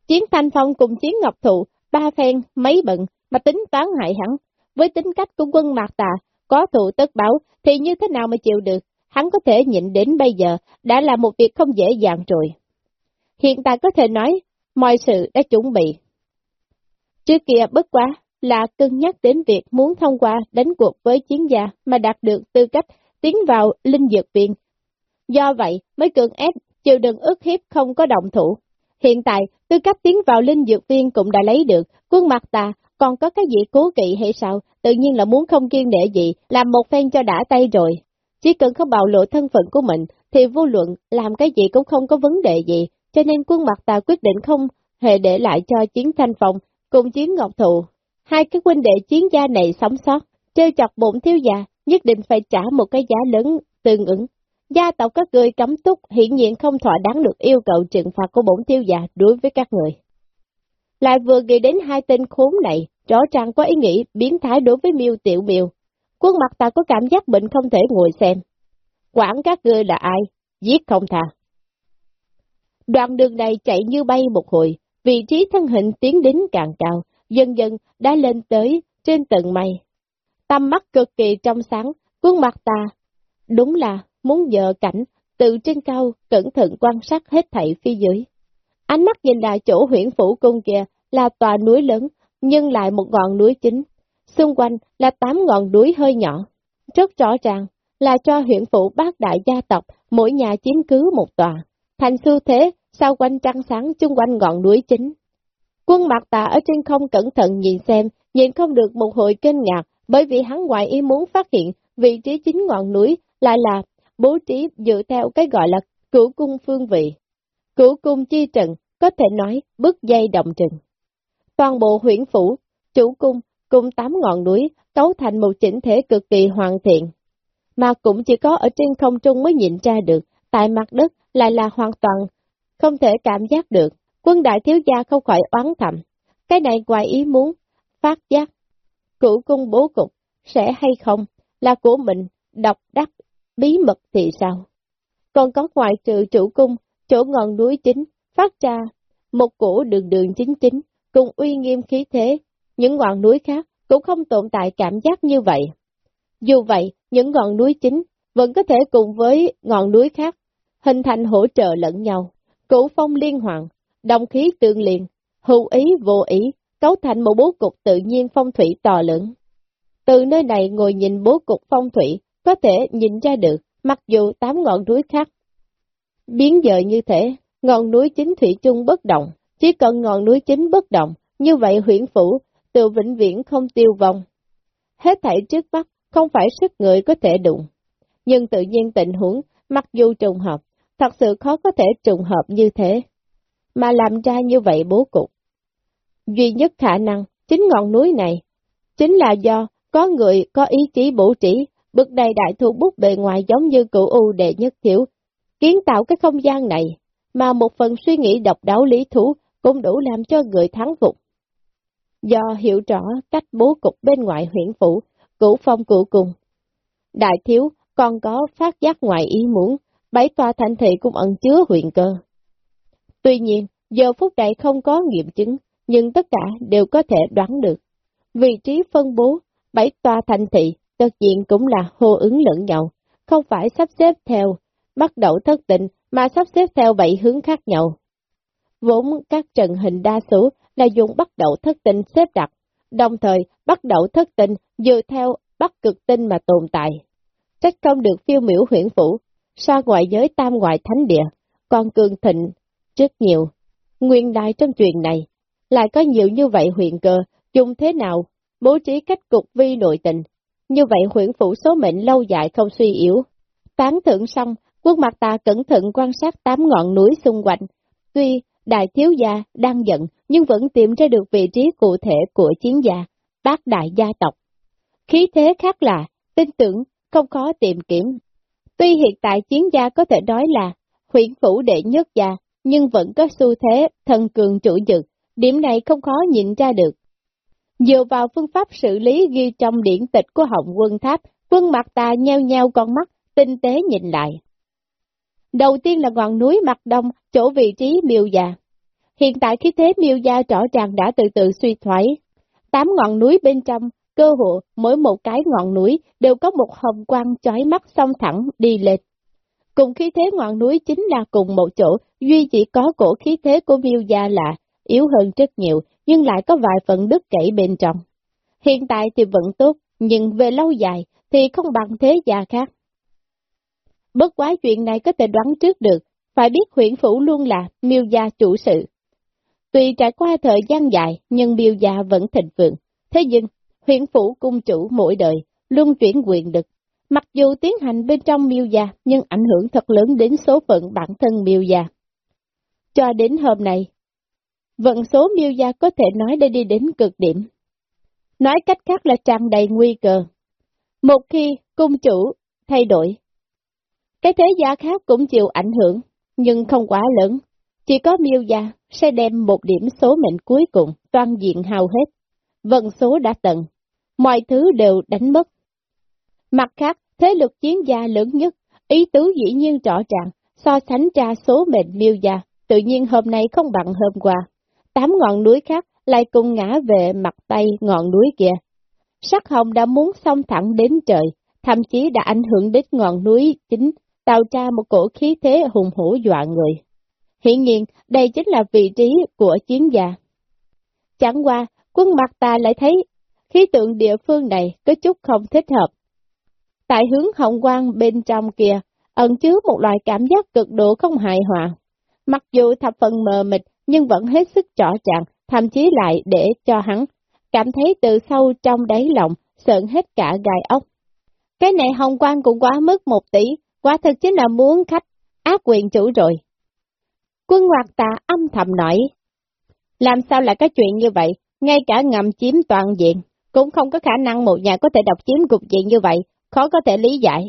Chiến Thanh Phong cùng Chiến Ngọc Thụ, ba phen, mấy bận, mà tính toán hại hắn. Với tính cách của quân Mạc Tà, có thù tất báo, thì như thế nào mà chịu được, hắn có thể nhịn đến bây giờ, đã là một việc không dễ dàng rồi. Hiện tại có thể nói, mọi sự đã chuẩn bị. Trước kia bất quá là cân nhắc đến việc muốn thông qua đánh cuộc với chiến gia mà đạt được tư cách tiến vào linh dược viện. Do vậy mới cường ép chịu đựng ức hiếp không có động thủ. Hiện tại, tư cách tiến vào linh dược viên cũng đã lấy được, quân mặt ta còn có cái gì cố kỵ hay sao, tự nhiên là muốn không kiên để gì, làm một phen cho đã tay rồi. Chỉ cần không bạo lộ thân phận của mình, thì vô luận làm cái gì cũng không có vấn đề gì, cho nên quân mặt ta quyết định không hề để lại cho chiến thanh phòng cùng chiến ngọc thụ. Hai cái huynh đệ chiến gia này sống sót, chơi chọc bụng thiếu già, nhất định phải trả một cái giá lớn tương ứng. Gia tộc các người cấm túc hiển nhiên không thỏa đáng được yêu cầu trừng phạt của bổn tiêu già đối với các người. Lại vừa nghĩ đến hai tên khốn này, rõ ràng có ý nghĩ biến thái đối với miêu tiểu miêu. Quân mặt ta có cảm giác bệnh không thể ngồi xem. Quản các ngươi là ai? Giết không thà. Đoạn đường này chạy như bay một hồi, vị trí thân hình tiến đến càng cao, dần dần đã lên tới trên tầng mây. Tâm mắt cực kỳ trong sáng, quân mặt ta, đúng là muốn dợ cảnh, từ trên cao cẩn thận quan sát hết thảy phía dưới. Ánh mắt nhìn lại chỗ huyện phủ cung kia là tòa núi lớn, nhưng lại một ngọn núi chính. Xung quanh là tám ngọn núi hơi nhỏ. Rất rõ ràng là cho huyện phủ bác đại gia tộc, mỗi nhà chiếm cứ một tòa. Thành xu thế, sau quanh trăng sáng chung quanh ngọn núi chính. Quân mặt tà ở trên không cẩn thận nhìn xem, nhìn không được một hồi kinh ngạc, bởi vì hắn ngoại ý muốn phát hiện vị trí chính ngọn núi lại là bố trí dựa theo cái gọi là cửu cung phương vị. Cửu cung chi trận có thể nói bước dây động trừng. Toàn bộ huyện phủ, chủ cung, cùng tám ngọn núi, cấu thành một chỉnh thể cực kỳ hoàn thiện. Mà cũng chỉ có ở trên không trung mới nhìn ra được, tại mặt đất lại là hoàn toàn không thể cảm giác được. Quân đại thiếu gia không khỏi oán thầm. Cái này ngoài ý muốn, phát giác. Cửu cung bố cục, sẽ hay không, là của mình, độc đắc, bí mật thì sao? Còn có ngoại trừ chủ cung, chỗ ngọn núi chính, phát ra một cổ đường đường chính chính, cùng uy nghiêm khí thế, những ngọn núi khác cũng không tồn tại cảm giác như vậy. Dù vậy, những ngọn núi chính vẫn có thể cùng với ngọn núi khác, hình thành hỗ trợ lẫn nhau, cửu phong liên hoàn, đồng khí tương liền, hữu ý vô ý, cấu thành một bố cục tự nhiên phong thủy to lớn. Từ nơi này ngồi nhìn bố cục phong thủy, có thể nhìn ra được, mặc dù tám ngọn núi khác. Biến dời như thế, ngọn núi chính thủy chung bất động, chỉ cần ngọn núi chính bất động, như vậy huyện phủ, từ vĩnh viễn không tiêu vong. Hết thảy trước mắt, không phải sức người có thể đụng. Nhưng tự nhiên tình huống, mặc dù trùng hợp, thật sự khó có thể trùng hợp như thế. Mà làm ra như vậy bố cục. Duy nhất khả năng, chính ngọn núi này, chính là do có người có ý chí bổ trí, bực đầy đại thu bút bề ngoài giống như cựu u đệ nhất thiểu, kiến tạo cái không gian này, mà một phần suy nghĩ độc đáo lý thú cũng đủ làm cho người thắng phục. Do hiểu rõ cách bố cục bên ngoài huyện phủ, cửu phong cụ cùng. Đại thiếu còn có phát giác ngoài ý muốn, bảy tòa thành thị cũng ẩn chứa huyện cơ. Tuy nhiên, giờ phút này không có nghiệm chứng, nhưng tất cả đều có thể đoán được. Vị trí phân bố, bảy tòa thành thị, tất nhiên cũng là hô ứng lẫn nhau, không phải sắp xếp theo, bắt đầu thất tình, mà sắp xếp theo bảy hướng khác nhau. Vốn các trận hình đa số là dùng bắt đầu thất tình xếp đặt, đồng thời bắt đầu thất tình dựa theo bắt cực tinh mà tồn tại. Trách không được phiêu miểu huyện phủ, so ngoại giới tam ngoại thánh địa, còn cường thịnh rất nhiều. Nguyên đại trong chuyện này, lại có nhiều như vậy huyện cơ, dùng thế nào, bố trí cách cục vi nội tình. Như vậy huyện phủ số mệnh lâu dài không suy yếu. Tán thượng xong, quân mặt ta cẩn thận quan sát tám ngọn núi xung quanh. Tuy đại thiếu gia đang giận, nhưng vẫn tìm ra được vị trí cụ thể của chiến gia, bác đại gia tộc. Khí thế khác lạ, tin tưởng, không khó tìm kiếm. Tuy hiện tại chiến gia có thể nói là huyện phủ đệ nhất gia, nhưng vẫn có xu thế thần cường chủ dực, điểm này không khó nhìn ra được. Dựa vào phương pháp xử lý ghi trong điển tịch của Hồng quân tháp, quân mặt ta nheo nheo con mắt, tinh tế nhìn lại. Đầu tiên là ngọn núi mặt đông, chỗ vị trí miêu già. Hiện tại khí thế miêu gia rõ ràng đã từ từ suy thoái. Tám ngọn núi bên trong, cơ hộ mỗi một cái ngọn núi đều có một hồng quang chói mắt song thẳng đi lên. Cùng khí thế ngọn núi chính là cùng một chỗ, duy chỉ có cổ khí thế của miêu gia là yếu hơn rất nhiều, nhưng lại có vài phần đứt gãy bên trong. Hiện tại thì vẫn tốt, nhưng về lâu dài thì không bằng thế gia khác. Bất quá chuyện này có thể đoán trước được, phải biết huyện phủ luôn là miêu gia chủ sự. Tuy trải qua thời gian dài, nhưng miêu gia vẫn thịnh vượng. Thế nhưng, huyện phủ cung chủ mỗi đời, luôn chuyển quyền lực. Mặc dù tiến hành bên trong miêu gia, nhưng ảnh hưởng thật lớn đến số phận bản thân miêu gia. Cho đến hôm nay, vận số miêu gia có thể nói đã đi đến cực điểm. Nói cách khác là tràn đầy nguy cơ. Một khi cung chủ thay đổi, cái thế gia khác cũng chịu ảnh hưởng, nhưng không quá lớn. Chỉ có miêu gia sẽ đem một điểm số mệnh cuối cùng toàn diện hao hết. Vận số đã tận, mọi thứ đều đánh mất. Mặt khác, thế lực chiến gia lớn nhất, ý tứ dĩ nhiên rõ ràng, so sánh ra số mệnh miêu gia, tự nhiên hôm nay không bằng hôm qua. Tám ngọn núi khác lại cùng ngã về mặt tây ngọn núi kia. Sắc hồng đã muốn xông thẳng đến trời, thậm chí đã ảnh hưởng đến ngọn núi chính, tạo ra một cổ khí thế hùng hổ dọa người. Hiện nhiên, đây chính là vị trí của chiến gia. Chẳng qua, quân mặt ta lại thấy khí tượng địa phương này có chút không thích hợp. Tại hướng hồng quang bên trong kia, ẩn chứa một loại cảm giác cực độ không hài hòa. Mặc dù thập phần mờ mịt, nhưng vẫn hết sức rõ ràng, thậm chí lại để cho hắn cảm thấy từ sâu trong đáy lòng, sợn hết cả gai ốc. Cái này hồng quang cũng quá mức một tỷ, quả thực chính là muốn khách, ác quyền chủ rồi. Quân hoạt tà âm thầm nói, làm sao lại có chuyện như vậy, ngay cả ngầm chiếm toàn diện, cũng không có khả năng một nhà có thể độc chiếm cục diện như vậy, khó có thể lý giải.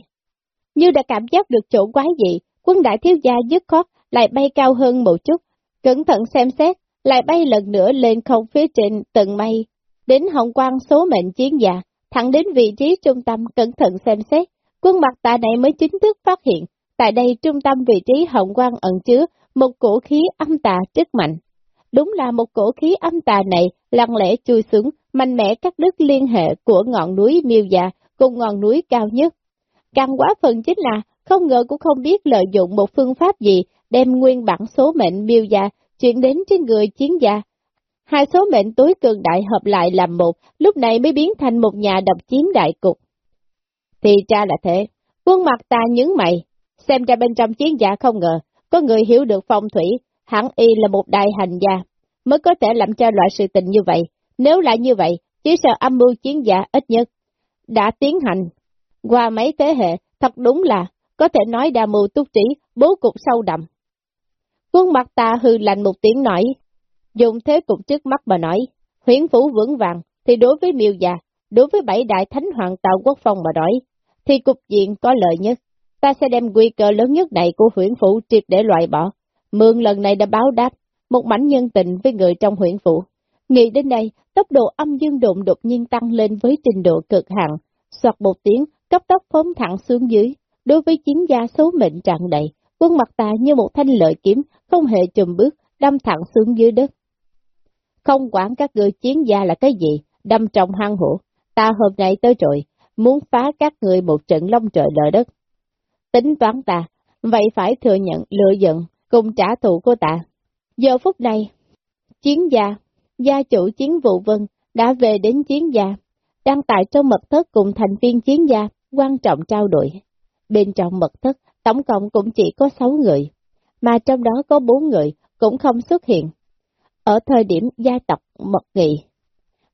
Như đã cảm giác được chỗ quái gì, quân đại thiếu gia dứt khoát lại bay cao hơn một chút, cẩn thận xem xét, lại bay lần nữa lên không phía trên tầng mây, đến hồng quang số mệnh chiến giả, thẳng đến vị trí trung tâm cẩn thận xem xét, quân mặt tà này mới chính thức phát hiện, tại đây trung tâm vị trí hồng quang ẩn chứa một cổ khí âm tà rất mạnh. Đúng là một cổ khí âm tà này lặng lẽ chui xuống, mạnh mẽ cắt đứt liên hệ của ngọn núi miêu dạ cùng ngọn núi cao nhất. Càng quá phần chính là, không ngờ cũng không biết lợi dụng một phương pháp gì đem nguyên bản số mệnh miêu dạ chuyển đến trên người chiến gia. Hai số mệnh tối cường đại hợp lại làm một, lúc này mới biến thành một nhà độc chiếm đại cục. Thì ra là thế, quân mặt ta nhướng mày, xem ra bên trong chiến giả không ngờ, có người hiểu được phong thủy, hẳn y là một đại hành gia, mới có thể làm cho loại sự tình như vậy. Nếu lại như vậy, chỉ sợ âm mưu chiến giả ít nhất đã tiến hành. Qua mấy thế hệ, thật đúng là có thể nói đa mưu túc trí, bố cục sâu đậm. Quân mặt ta hư lạnh một tiếng nói, dùng thế cục trước mắt mà nói, huyển phủ vững vàng, thì đối với miêu già, đối với bảy đại thánh hoàng tạo quốc phong mà nói, thì cục diện có lợi nhất. Ta sẽ đem nguy cơ lớn nhất này của huyện phủ triệt để loại bỏ. Mượn lần này đã báo đáp, một mảnh nhân tình với người trong huyện phủ. Nghĩ đến đây, tốc độ âm dương độn đột nhiên tăng lên với trình độ cực hạn, soạt một tiếng, cấp tốc phóng thẳng xuống dưới. Đối với chiến gia số mệnh tràn đầy, quân mặt ta như một thanh lợi kiếm, không hề chùm bước, đâm thẳng xuống dưới đất. Không quản các người chiến gia là cái gì, đâm trong hang hổ, ta hôm nay tới rồi, muốn phá các người một trận long trời lở đất. Tính toán ta, vậy phải thừa nhận lựa giận cùng trả thù của ta. Giờ phút này, chiến gia, gia chủ chiến vụ vân đã về đến chiến gia, đang tại trong mật thất cùng thành viên chiến gia quan trọng trao đổi. Bên trong mật thất, tổng cộng cũng chỉ có 6 người, mà trong đó có 4 người cũng không xuất hiện. Ở thời điểm gia tộc mật nghị,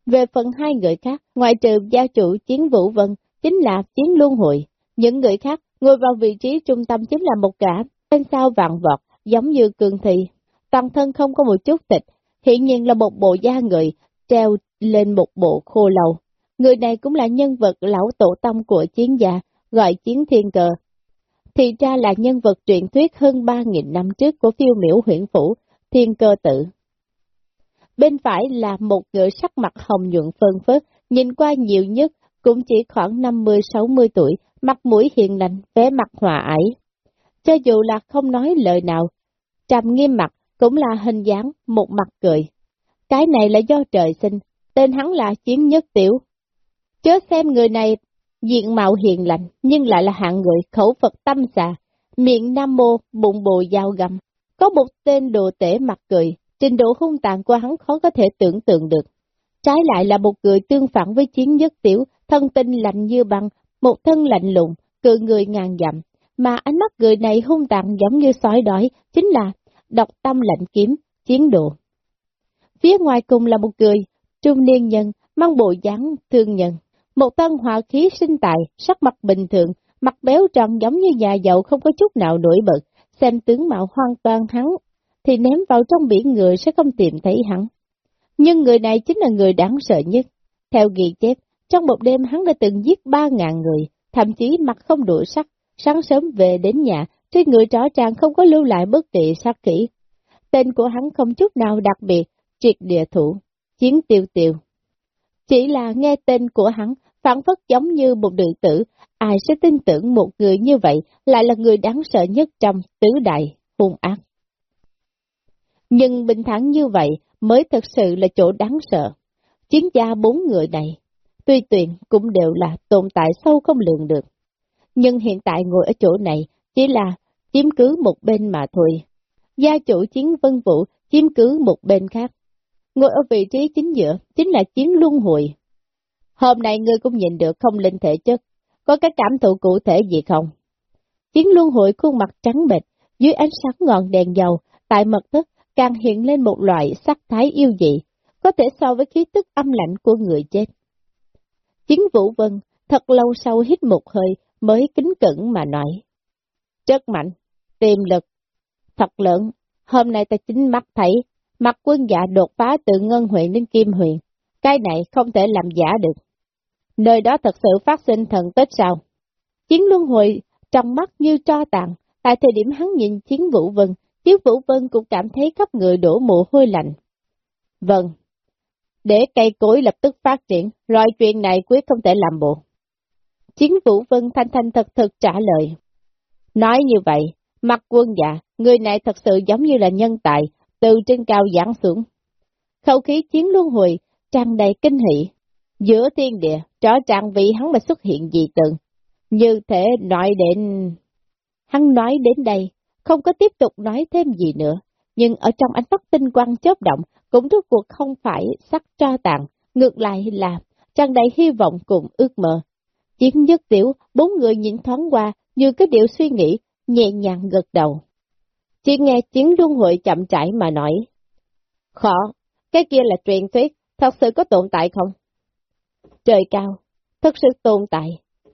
về phần hai người khác, ngoài trừ gia chủ chiến vũ vân, chính là chiến luân hội. Những người khác ngồi vào vị trí trung tâm chính là một gã, bên sao vạn vọt, giống như cường thị. Toàn thân không có một chút thịt, hiện nhiên là một bộ da người, treo lên một bộ khô lầu. Người này cũng là nhân vật lão tổ tông của chiến gia, gọi chiến thiên cờ. Thì ra là nhân vật truyền thuyết hơn 3.000 năm trước của phiêu miểu huyện phủ, thiên cơ tự. Bên phải là một người sắc mặt hồng nhuận phân phớt, nhìn qua nhiều nhất cũng chỉ khoảng 50-60 tuổi, mặt mũi hiền lành, vẻ mặt hòa ái. cho dù là không nói lời nào, trầm nghiêm mặt cũng là hình dáng một mặt cười. Cái này là do trời sinh, tên hắn là Chiến Nhất Tiểu. Chớ xem người này diện mạo hiền lành, nhưng lại là hạng người khẩu Phật tâm xà, miệng nam mô, bụng bồ dao găm. Có một tên đồ tể mặt cười, trình độ hung tàn của hắn khó có thể tưởng tượng được. Trái lại là một người tương phản với chiến nhất tiểu, thân tinh lạnh như băng, một thân lạnh lùng, cự người ngàn dặm, mà ánh mắt người này hung tàn giống như sói đói, chính là độc tâm lạnh kiếm, chiến độ. Phía ngoài cùng là một người, trung niên nhân, mang bộ dáng thương nhân, một thân hỏa khí sinh tài, sắc mặt bình thường, mặt béo tròn giống như nhà giàu không có chút nào nổi bật, xem tướng mạo hoàn toàn hắn, thì ném vào trong biển người sẽ không tìm thấy hắn. Nhưng người này chính là người đáng sợ nhất. Theo ghi chép, trong một đêm hắn đã từng giết ba ngàn người, thậm chí mặt không đủ sắc, sáng sớm về đến nhà, trên người rõ ràng không có lưu lại bất kỳ sát kỹ. Tên của hắn không chút nào đặc biệt, triệt địa thủ, chiến tiêu tiêu. Chỉ là nghe tên của hắn, phản phất giống như một nữ tử, ai sẽ tin tưởng một người như vậy lại là người đáng sợ nhất trong tứ đại, hung ác. Nhưng bình thản như vậy mới thật sự là chỗ đáng sợ. Chiến gia bốn người này, tuy tuyển cũng đều là tồn tại sâu không lường được. Nhưng hiện tại ngồi ở chỗ này chỉ là chiếm cứ một bên mà thôi. Gia chủ chiến vân vũ chiếm cứ một bên khác. Ngồi ở vị trí chính giữa chính là chiến luân hội. Hôm nay ngươi cũng nhìn được không linh thể chất, có cái cảm thụ cụ thể gì không? Chiến luân hội khuôn mặt trắng bệch, dưới ánh sáng ngọn đèn dầu, tại mật thất càng hiện lên một loại sắc thái yêu dị, có thể so với khí tức âm lạnh của người chết. Chiến Vũ Vân thật lâu sau hít một hơi mới kính cẩn mà nói. Chất mạnh, tiềm lực, thật lớn, hôm nay ta chính mắt thấy, mặt quân dạ đột phá từ ngân huyện đến kim huyện, cái này không thể làm giả được. Nơi đó thật sự phát sinh thần tích sao? Chiến luân hồi trong mắt như tro tàn, tại thời điểm hắn nhìn chiến Vũ Vân, Tiếu Vũ Vân cũng cảm thấy khắp người đổ mồ hôi lạnh. Vâng, để cây cối lập tức phát triển, loại chuyện này quyết không thể làm bộ. Chiến Vũ Vân thanh thanh thật thật trả lời. Nói như vậy, mặt quân dạ, người này thật sự giống như là nhân tài, từ trên cao giáng xuống. Khẩu khí chiến luân hồi, tràn đầy kinh hỷ. Giữa thiên địa, rõ ràng vị hắn mà xuất hiện dị tượng. Như thể nói đến... Hắn nói đến đây, không có tiếp tục nói thêm gì nữa, nhưng ở trong ánh mắt tinh quang chớp động, cũng rốt cuộc không phải sắc cho tàn, ngược lại là tràn đầy hy vọng cùng ước mơ. Chiến nhất tiểu, bốn người nhìn thoáng qua, như cái điệu suy nghĩ, nhẹ nhàng gật đầu. Chỉ nghe chiến luân hội chậm chảy mà nói. Khó, cái kia là truyền thuyết, thật sự có tồn tại không? Trời cao, thật sự tồn tại,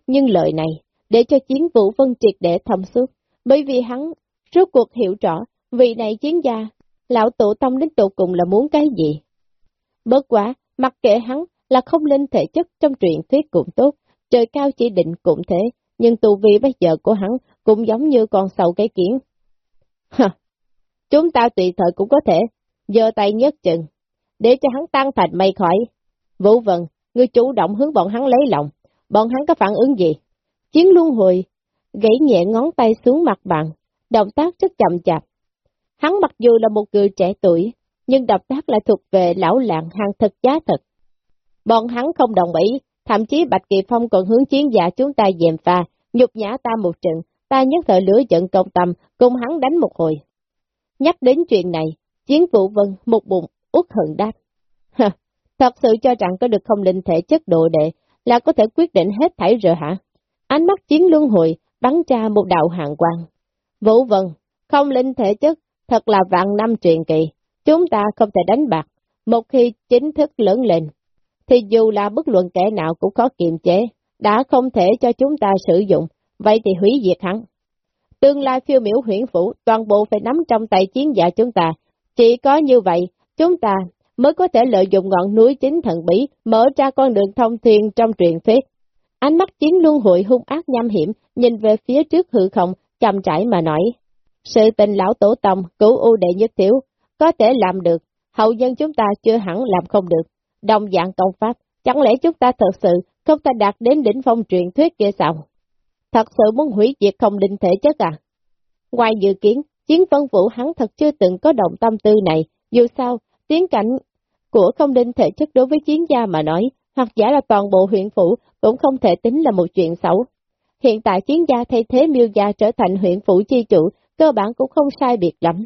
nhưng lời này, để cho chiến vũ vân triệt để thâm suốt, bởi vì hắn rốt cuộc hiểu rõ, vị này chiến gia, lão tổ tông đến tụ cùng là muốn cái gì. Bớt quá, mặc kệ hắn là không linh thể chất trong truyện thuyết cũng tốt, trời cao chỉ định cũng thế, nhưng tù vi bây giờ của hắn cũng giống như con sầu cái kiến. Hờ, chúng ta tùy thời cũng có thể, giơ tay nhất chừng, để cho hắn tan thành mây khỏi. Vũ Vân, ngươi chủ động hướng bọn hắn lấy lòng, bọn hắn có phản ứng gì? Chiến luân hồi, gãy nhẹ ngón tay xuống mặt bàn, động tác rất chậm chạp. Hắn mặc dù là một người trẻ tuổi, nhưng động tác lại thuộc về lão lạng hàng thật giá thật. Bọn hắn không đồng ý, thậm chí Bạch Kỳ Phong còn hướng chiến giả chúng ta dèm pha, nhục nhã ta một trận, ta nhất thời lửa giận công tâm, cùng hắn đánh một hồi. Nhắc đến chuyện này, chiến vụ vân một bụng út hận đáp. Thật sự cho rằng có được không linh thể chất độ đệ là có thể quyết định hết thảy rồi hả? Ánh mắt chiến luân hồi bắn ra một đạo hàng quang. Vũ Vân, không linh thể chất, thật là vạn năm truyền kỳ, chúng ta không thể đánh bạc. Một khi chính thức lớn lên, thì dù là bất luận kẻ nào cũng khó kiềm chế, đã không thể cho chúng ta sử dụng, vậy thì hủy diệt hắn. Tương lai phiêu miểu huyển phủ, toàn bộ phải nắm trong tay chiến giả chúng ta. Chỉ có như vậy, chúng ta mới có thể lợi dụng ngọn núi chính thần bí, mở ra con đường thông thiên trong truyền thuyết. Ánh mắt chiến luân hội hung ác nham hiểm, nhìn về phía trước hư không, chăm trải mà nói. Sự tình lão tổ tông, cứu ưu đệ nhất thiếu, có thể làm được, hậu nhân chúng ta chưa hẳn làm không được. Đồng dạng công pháp, chẳng lẽ chúng ta thật sự không ta đạt đến đỉnh phong truyền thuyết kia sao? Thật sự muốn hủy diệt không linh thể chất à? Ngoài dự kiến, chiến vân vũ hắn thật chưa từng có động tâm tư này, dù sao, tiến cảnh của không đinh thể chất đối với chiến gia mà nói, hoặc giả là toàn bộ huyện phủ cũng không thể tính là một chuyện xấu. Hiện tại chiến gia thay thế miêu gia trở thành huyện phủ chi chủ, cơ bản cũng không sai biệt lắm.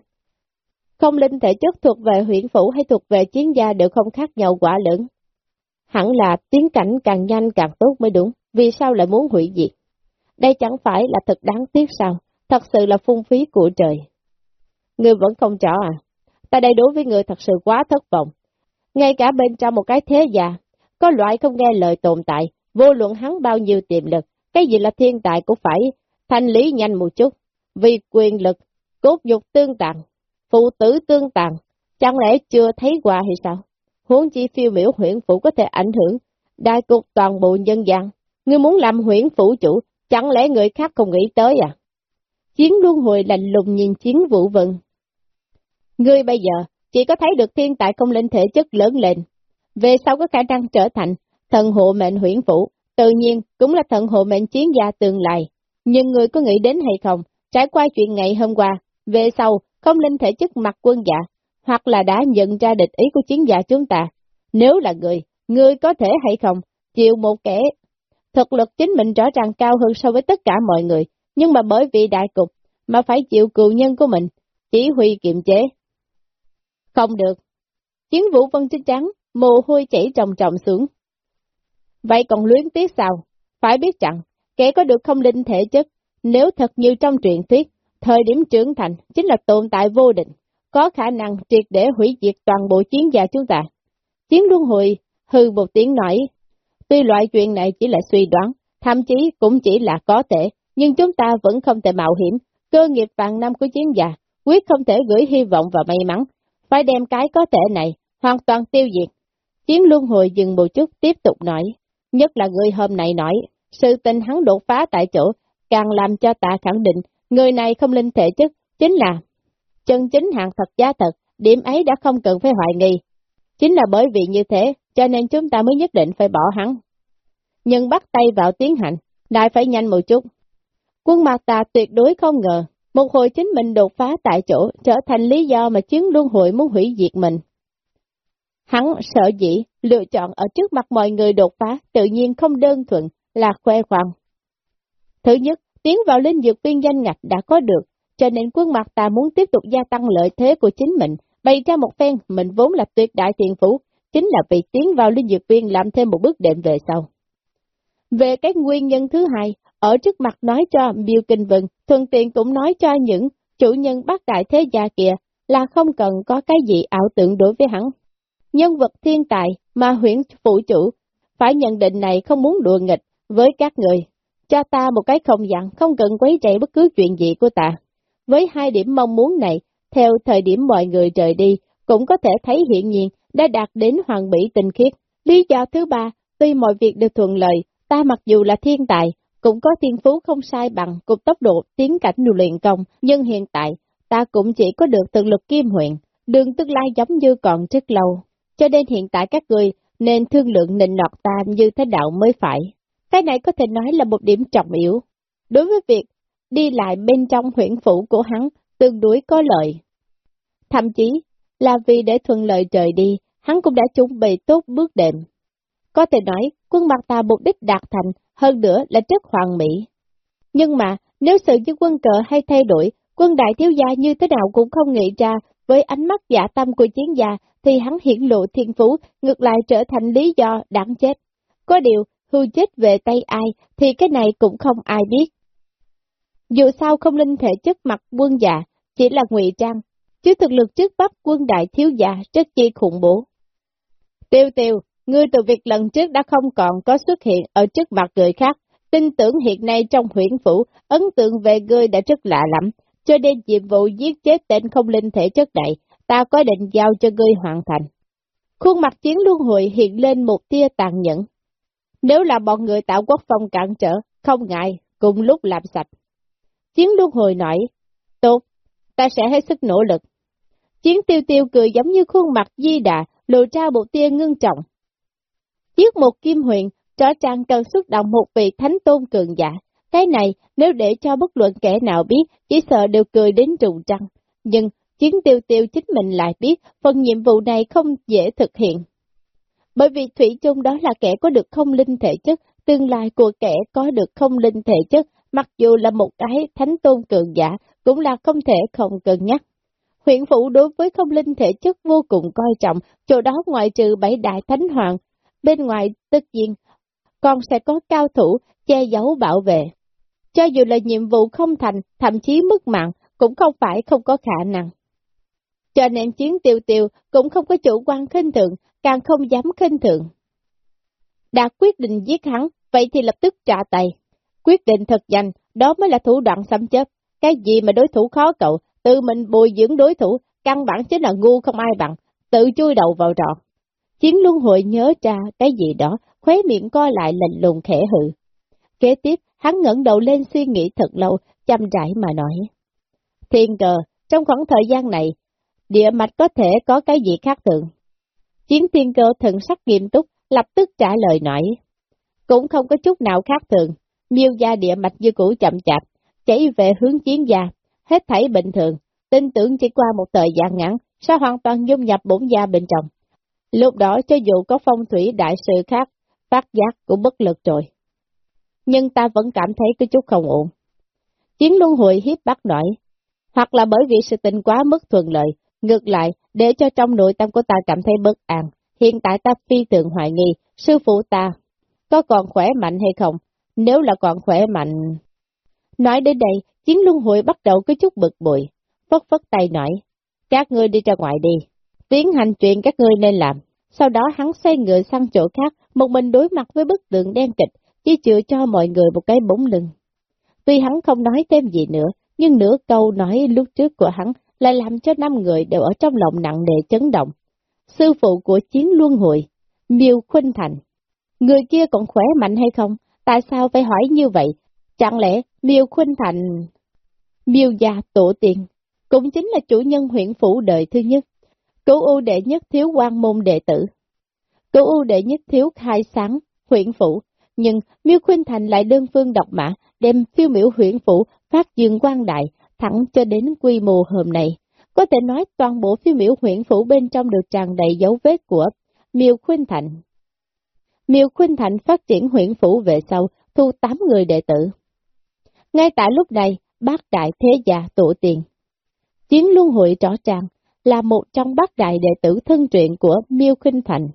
Không linh thể chất thuộc về huyện phủ hay thuộc về chiến gia đều không khác nhau quả lớn. Hẳn là tiến cảnh càng nhanh càng tốt mới đúng, vì sao lại muốn hủy diệt? Đây chẳng phải là thật đáng tiếc sao, thật sự là phung phí của trời. Ngươi vẫn không rõ à? Ta đây đối với người thật sự quá thất vọng. Ngay cả bên trong một cái thế già, có loại không nghe lời tồn tại, vô luận hắn bao nhiêu tiềm lực, cái gì là thiên tài cũng phải thanh lý nhanh một chút, vì quyền lực, cốt dục tương tàn, phụ tử tương tàn, chẳng lẽ chưa thấy qua hay sao? Huống chi phiêu miểu huyện phủ có thể ảnh hưởng đại cục toàn bộ nhân gian. Ngươi muốn làm huyện phủ chủ, chẳng lẽ người khác không nghĩ tới à? Chiến luân hồi lạnh lùng nhìn chiến vũ vận. Ngươi bây giờ chỉ có thấy được thiên tài không linh thể chất lớn lên, về sau có khả năng trở thành thần hộ mệnh huyện phủ, tự nhiên cũng là thận hộ mệnh chiến gia tương lai. Nhưng người có nghĩ đến hay không, trải qua chuyện ngày hôm qua, về sau không linh thể chức mặt quân dạ, hoặc là đã nhận ra địch ý của chiến gia chúng ta. Nếu là người, người có thể hay không, chịu một kẻ thực lực chính mình rõ ràng cao hơn so với tất cả mọi người, nhưng mà bởi vì đại cục, mà phải chịu cựu nhân của mình, chỉ huy kiềm chế. Không được. Chiến vũ vân chính trắng, mồ hôi chảy trồng trồng xuống. Vậy còn luyến tiếc sao? Phải biết rằng, kẻ có được không linh thể chất, nếu thật như trong truyện thuyết, thời điểm trưởng thành chính là tồn tại vô định, có khả năng triệt để hủy diệt toàn bộ chiến gia chúng ta. Chiến luân hồi hư một tiếng nói, tuy loại chuyện này chỉ là suy đoán, thậm chí cũng chỉ là có thể, nhưng chúng ta vẫn không thể mạo hiểm, cơ nghiệp vàng năm của chiến gia, quyết không thể gửi hy vọng và may mắn, phải đem cái có thể này hoàn toàn tiêu diệt. Chiến luân hồi dừng một chút tiếp tục nói, nhất là người hôm nay nói, sự tình hắn đột phá tại chỗ, càng làm cho ta khẳng định, người này không linh thể chất, chính là chân chính hạng thật giá thật, điểm ấy đã không cần phải hoài nghi. Chính là bởi vì như thế, cho nên chúng ta mới nhất định phải bỏ hắn. Nhưng bắt tay vào tiến hành, lại phải nhanh một chút. Quân mặt ta tuyệt đối không ngờ, một hồi chính mình đột phá tại chỗ trở thành lý do mà chiến luân hội muốn hủy diệt mình. Hắn sợ dĩ, lựa chọn ở trước mặt mọi người đột phá tự nhiên không đơn thuần là khoe khoang. Thứ nhất, tiến vào linh dược viên danh ngạch đã có được, cho nên quân mặt ta muốn tiếp tục gia tăng lợi thế của chính mình, bày ra một phen mình vốn là tuyệt đại thiện phú, chính là vì tiến vào linh dược viên làm thêm một bước đệm về sau. Về cái nguyên nhân thứ hai, ở trước mặt nói cho Biêu Kinh Vân, thuận tiện cũng nói cho những chủ nhân bác đại thế gia kia là không cần có cái gì ảo tưởng đối với hắn. Nhân vật thiên tài mà huyện phụ chủ phải nhận định này không muốn đùa nghịch với các người. Cho ta một cái không dặn, không cần quấy rầy bất cứ chuyện gì của ta. Với hai điểm mong muốn này, theo thời điểm mọi người rời đi, cũng có thể thấy hiện nhiên đã đạt đến hoàn mỹ tinh khiết. Lý do thứ ba, tuy mọi việc được thuận lợi, ta mặc dù là thiên tài, cũng có thiên phú không sai bằng cùng tốc độ tiến cảnh luyện công, nhưng hiện tại, ta cũng chỉ có được thực lực kim huyện, đường tương lai giống như còn rất lâu. Cho nên hiện tại các người nên thương lượng nịnh nọt ta như thế nào mới phải. Cái này có thể nói là một điểm trọng yếu. Đối với việc đi lại bên trong huyện phủ của hắn tương đối có lợi. Thậm chí là vì để thuận lợi trời đi, hắn cũng đã chuẩn bị tốt bước đệm. Có thể nói, quân mặt ta mục đích đạt thành, hơn nữa là rất hoàn mỹ. Nhưng mà, nếu sự như quân cờ hay thay đổi, quân đại thiếu gia như thế nào cũng không nghĩ ra, với ánh mắt giả tâm của chiến gia, thì hắn hiển lộ thiên phú, ngược lại trở thành lý do đáng chết. Có điều, hư chết về tay ai, thì cái này cũng không ai biết. Dù sao không linh thể chất mặt quân già, chỉ là ngụy trang, chứ thực lực trước bắp quân đại thiếu già rất chi khủng bố. Tiêu tiêu, ngươi từ việc lần trước đã không còn có xuất hiện ở trước mặt người khác, tin tưởng hiện nay trong huyện phủ, ấn tượng về ngươi đã rất lạ lắm, cho nên nhiệm vụ giết chết tên không linh thể chất này, ta có định giao cho ngươi hoàn thành. Khuôn mặt chiến luân hồi hiện lên một tia tàn nhẫn. Nếu là bọn người tạo quốc phong cản trở, không ngại, cùng lúc làm sạch. Chiến luân hồi nói, tốt, ta sẽ hết sức nỗ lực. Chiến tiêu tiêu cười giống như khuôn mặt di đà, lộ ra một tia ngưng trọng. Giết một kim huyền, rõ ràng cần xuất động một vị thánh tôn cường giả, Cái này, nếu để cho bất luận kẻ nào biết, chỉ sợ đều cười đến trùng trăng. Nhưng, chiến tiêu tiêu chính mình lại biết, phần nhiệm vụ này không dễ thực hiện. Bởi vì Thủy chung đó là kẻ có được không linh thể chất, tương lai của kẻ có được không linh thể chất, mặc dù là một cái thánh tôn cường giả, cũng là không thể không cân nhắc. Huyện phủ đối với không linh thể chất vô cùng coi trọng, chỗ đó ngoại trừ bảy đại thánh hoàng, bên ngoài tất nhiên còn sẽ có cao thủ che giấu bảo vệ. Cho dù là nhiệm vụ không thành, thậm chí mất mạng, cũng không phải không có khả năng. Cho nên chiến tiêu tiêu cũng không có chủ quan khinh thường, càng không dám khinh thường. Đã quyết định giết hắn, vậy thì lập tức trả tay. Quyết định thật nhanh, đó mới là thủ đoạn xâm chấp. Cái gì mà đối thủ khó cậu, tự mình bồi dưỡng đối thủ, căn bản chính là ngu không ai bằng, tự chui đầu vào rọ. Chiến luân hội nhớ ra cái gì đó, khóe miệng co lại lạnh lùng khẽ hự. Kế tiếp, hắn ngẩng đầu lên suy nghĩ thật lâu, chăm rãi mà nói. Thiên cờ, trong khoảng thời gian này, địa mạch có thể có cái gì khác thường. Chiến thiên cơ thần sắc nghiêm túc, lập tức trả lời nói. Cũng không có chút nào khác thường, miêu gia địa mạch như cũ chậm chạp, chảy về hướng chiến gia, hết thảy bình thường, tin tưởng chỉ qua một thời gian ngắn, sẽ hoàn toàn dung nhập bổn gia bên trong. Lúc đó cho dù có phong thủy đại sự khác, phát giác cũng bất lực rồi. Nhưng ta vẫn cảm thấy có chút không ổn. Chiến luân hồi hiếp bắt nổi, hoặc là bởi vì sự tình quá mức thuận lợi, ngược lại, để cho trong nội tâm của ta cảm thấy bất an. Hiện tại ta phi thường hoài nghi, sư phụ ta có còn khỏe mạnh hay không? Nếu là còn khỏe mạnh... Nói đến đây, chiến luân hội bắt đầu có chút bực bội, phất phất tay nói, các ngươi đi ra ngoài đi, tiến hành chuyện các ngươi nên làm. Sau đó hắn xoay người sang chỗ khác, một mình đối mặt với bức tượng đen kịch, chỉ chữa cho mọi người một cái bóng lưng. Tuy hắn không nói thêm gì nữa, nhưng nửa câu nói lúc trước của hắn lại làm cho năm người đều ở trong lòng nặng nề chấn động. Sư phụ của chiến luân hội, Miêu Khuynh Thành. Người kia còn khỏe mạnh hay không? Tại sao phải hỏi như vậy? Chẳng lẽ Miêu Khuynh Thành... Miêu gia tổ tiên, cũng chính là chủ nhân huyện phủ đời thứ nhất, cứu ưu đệ nhất thiếu quan môn đệ tử, cứu ưu đệ nhất thiếu khai sáng, huyện phủ, nhưng Miêu Khuynh Thành lại đơn phương độc mã, đem phiêu miểu huyện phủ phát dương quan đại, thẳng cho đến quy mô hôm nay. Có thể nói toàn bộ phiêu miểu huyện phủ bên trong được tràn đầy dấu vết của Miêu Khuynh Thành. Miêu Khuynh Thành phát triển huyện phủ về sau, thu 8 người đệ tử. Ngay tại lúc này, bác đại thế gia tổ tiền. Chiến luân hội rõ ràng là một trong bác đại đệ tử thân truyện của Miêu Khuynh Thành.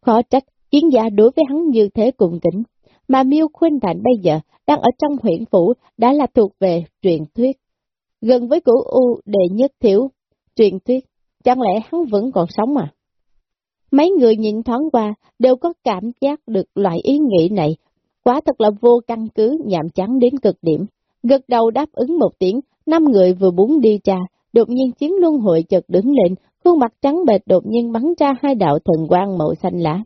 Khó trách, chiến gia đối với hắn như thế cùng kính, mà Miêu Khuynh Thành bây giờ đang ở trong huyện phủ đã là thuộc về truyền thuyết. Gần với cửu U đệ nhất thiếu, truyền thuyết, chẳng lẽ hắn vẫn còn sống à? Mấy người nhìn thoáng qua đều có cảm giác được loại ý nghĩ này, quá thật là vô căn cứ nhảm chán đến cực điểm. Gật đầu đáp ứng một tiếng, năm người vừa muốn đi trà, đột nhiên chiến luân hội chợt đứng lên, khuôn mặt trắng bệch đột nhiên bắn ra hai đạo thần quang màu xanh lá.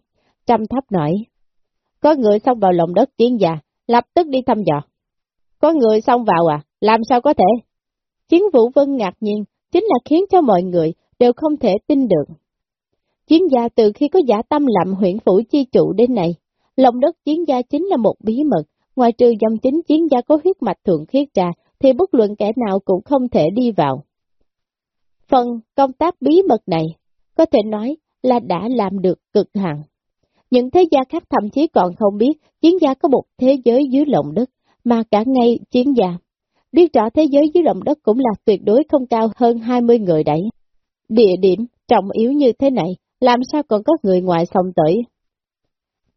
Trăm tháp nổi. Có người xông vào lòng đất chiến già, lập tức đi thăm dò. Có người xông vào à, làm sao có thể? Chiến vũ vân ngạc nhiên, chính là khiến cho mọi người đều không thể tin được. Chiến gia từ khi có giả tâm lạm huyện phủ chi trụ đến nay, lòng đất chiến gia chính là một bí mật, ngoài trừ dòng chính chiến gia có huyết mạch thượng khiết trà, thì bất luận kẻ nào cũng không thể đi vào. Phần công tác bí mật này, có thể nói là đã làm được cực hạn. Những thế gia khác thậm chí còn không biết chiến gia có một thế giới dưới lòng đất, mà cả ngay chiến gia. Biết rõ thế giới dưới lòng đất cũng là tuyệt đối không cao hơn 20 người đấy. Địa điểm trọng yếu như thế này, làm sao còn có người ngoài sông tới?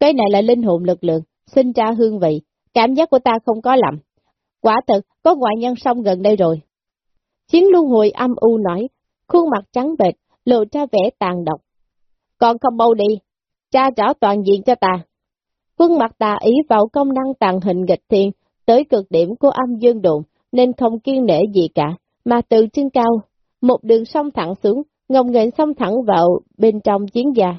Cái này là linh hồn lực lượng, sinh ra hương vị, cảm giác của ta không có lầm. Quả thật có ngoại nhân sông gần đây rồi. Chiến luân hồi âm u nói, khuôn mặt trắng bệch, lộ ra vẻ tàn độc. Còn không mau đi, tra rõ toàn diện cho ta. Quân mặt tà ý vào công năng tàn hình nghịch thiên, tới cực điểm của âm dương độn nên không kiên nể gì cả, mà từ trên cao, một đường sông thẳng xuống, ngồng nghênh song thẳng vào bên trong chiến gia,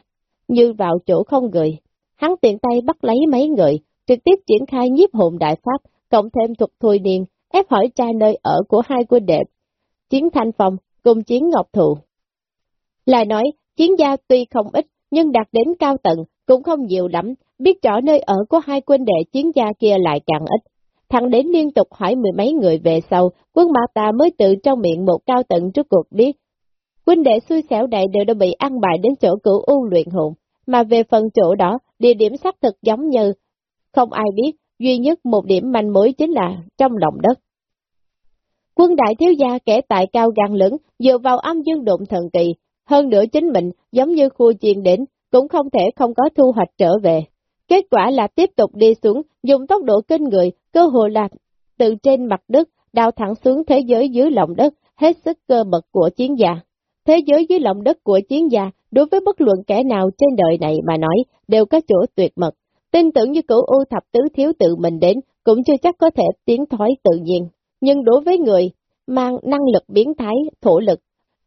như vào chỗ không người. Hắn tiện tay bắt lấy mấy người, trực tiếp triển khai nhiếp hồn đại pháp, cộng thêm thuật thôi niên, ép hỏi trai nơi ở của hai quân đệ chiến thanh phong cùng chiến ngọc thụ. Lại nói, chiến gia tuy không ít, nhưng đạt đến cao tầng cũng không nhiều lắm, biết rõ nơi ở của hai quân đệ chiến gia kia lại càng ít thằng đến liên tục hỏi mười mấy người về sau, quân Mạc Tà mới tự trong miệng một cao tận trước cuộc biết. Quân đệ xui xẻo đại đều đã bị ăn bài đến chỗ cửu u luyện hồn, mà về phần chỗ đó, địa điểm xác thực giống như, không ai biết, duy nhất một điểm manh mối chính là trong lòng đất. Quân đại thiếu gia kẻ tại cao gan lớn, dựa vào âm dương đụng thần kỳ, hơn nữa chính mình, giống như khu chiên đến, cũng không thể không có thu hoạch trở về. Kết quả là tiếp tục đi xuống, dùng tốc độ kinh người, cơ hội là từ trên mặt đất, đào thẳng xuống thế giới dưới lòng đất, hết sức cơ mật của chiến gia. Thế giới dưới lòng đất của chiến gia, đối với bất luận kẻ nào trên đời này mà nói, đều có chỗ tuyệt mật. Tin tưởng như cửu U thập tứ thiếu tự mình đến, cũng chưa chắc có thể tiến thoái tự nhiên. Nhưng đối với người mang năng lực biến thái, thổ lực,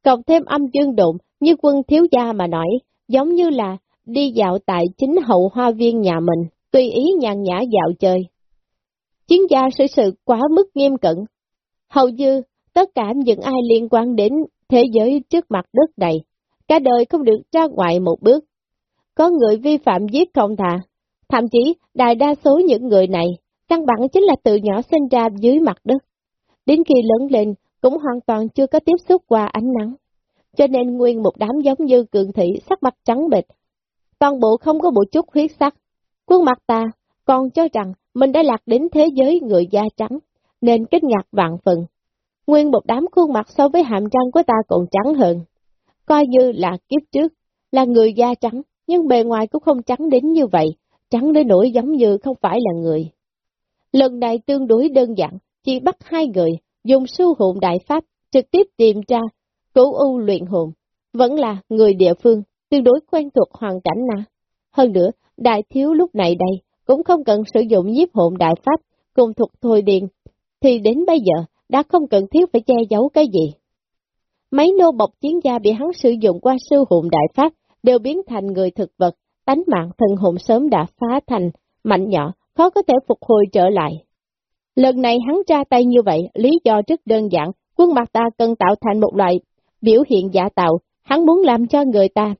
cộng thêm âm dương độn như quân thiếu gia mà nói, giống như là đi dạo tại chính hậu hoa viên nhà mình, tùy ý nhàn nhã dạo chơi. Chiến gia sự sự quá mức nghiêm cẩn. Hầu như, tất cả những ai liên quan đến thế giới trước mặt đất này, cả đời không được ra ngoài một bước. Có người vi phạm giết không thà, thậm chí đại đa số những người này, căn bản chính là từ nhỏ sinh ra dưới mặt đất. Đến khi lớn lên, cũng hoàn toàn chưa có tiếp xúc qua ánh nắng. Cho nên nguyên một đám giống như cường thị sắc mặt trắng bệch, toàn bộ không có một chút huyết sắc. Quân mặt ta còn cho rằng mình đã lạc đến thế giới người da trắng, nên kinh ngạc vạn phần. Nguyên một đám khuôn mặt so với hàm răng của ta còn trắng hơn. Coi như là kiếp trước, là người da trắng, nhưng bề ngoài cũng không trắng đến như vậy, trắng đến nỗi giống như không phải là người. Lần này tương đối đơn giản, chỉ bắt hai người, dùng su hồn đại pháp, trực tiếp tìm ra, cứu u luyện hồn, vẫn là người địa phương, tương đối quen thuộc hoàn cảnh nà. Hơn nữa, đại thiếu lúc này đây, cũng không cần sử dụng nhiếp hồn đại pháp, cùng thuật thôi điền, thì đến bây giờ, đã không cần thiết phải che giấu cái gì. Mấy nô bọc chiến gia bị hắn sử dụng qua sư hồn đại pháp, đều biến thành người thực vật, tánh mạng thần hồn sớm đã phá thành, mạnh nhỏ, khó có thể phục hồi trở lại. Lần này hắn ra tay như vậy, lý do rất đơn giản, quân mặt ta cần tạo thành một loại biểu hiện giả tạo, hắn muốn làm cho người ta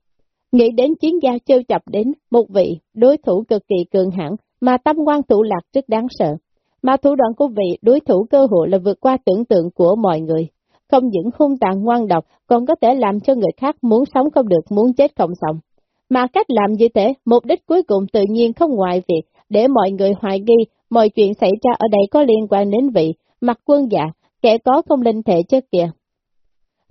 nghĩ đến chiến gia trêu chọc đến một vị đối thủ cực kỳ cường hãn mà tâm quan thủ lạc rất đáng sợ. Mà thủ đoạn của vị đối thủ cơ hội là vượt qua tưởng tượng của mọi người. Không những hung tàn ngoan độc, còn có thể làm cho người khác muốn sống không được, muốn chết không sống. Mà cách làm như thế, mục đích cuối cùng tự nhiên không ngoài việc để mọi người hoài nghi mọi chuyện xảy ra ở đây có liên quan đến vị mặt quân dạ, kẻ có không linh thể trước kìa.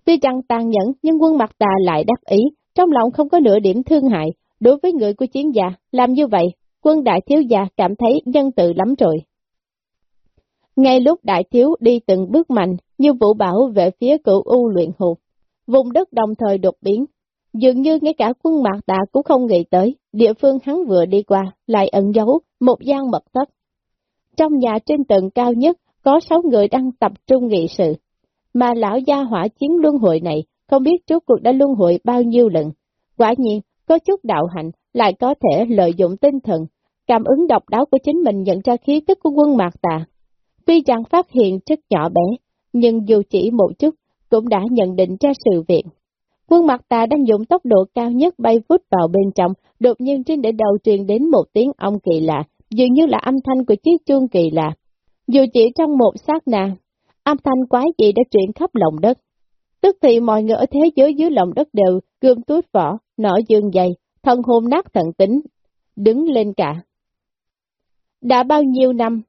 Tuy chẳng tàn nhẫn, nhưng quân mặt tà lại đắc ý, trong lòng không có nửa điểm thương hại. Đối với người của chiến gia, làm như vậy, quân đại thiếu gia cảm thấy nhân từ lắm rồi. Ngay lúc đại thiếu đi từng bước mạnh, như vũ bảo về phía cựu U luyện hụt, vùng đất đồng thời đột biến, Dường như ngay cả quân mạc tạ cũng không nghĩ tới, địa phương hắn vừa đi qua, lại ẩn giấu một gian mật thất. Trong nhà trên tầng cao nhất, có sáu người đang tập trung nghị sự, mà lão gia hỏa chiến luân hội này không biết trước cuộc đã luân hội bao nhiêu lần. Quả nhiên, có chút đạo hạnh, lại có thể lợi dụng tinh thần, cảm ứng độc đáo của chính mình nhận ra khí tức của quân mạc tà. Tuy rằng phát hiện rất nhỏ bé, nhưng dù chỉ một chút, cũng đã nhận định ra sự việc. Quân mặt tà đang dùng tốc độ cao nhất bay vút vào bên trong, đột nhiên trên đỉnh đầu truyền đến một tiếng ong kỳ lạ, dường như là âm thanh của chiếc chuông kỳ lạ. Dù chỉ trong một sát na, âm thanh quái dị đã truyền khắp lòng đất. Tức thì mọi người ở thế giới dưới lòng đất đều gươm tuốt vỏ, nở dương dày, thân hồn nát thần tính, đứng lên cả. Đã bao nhiêu năm,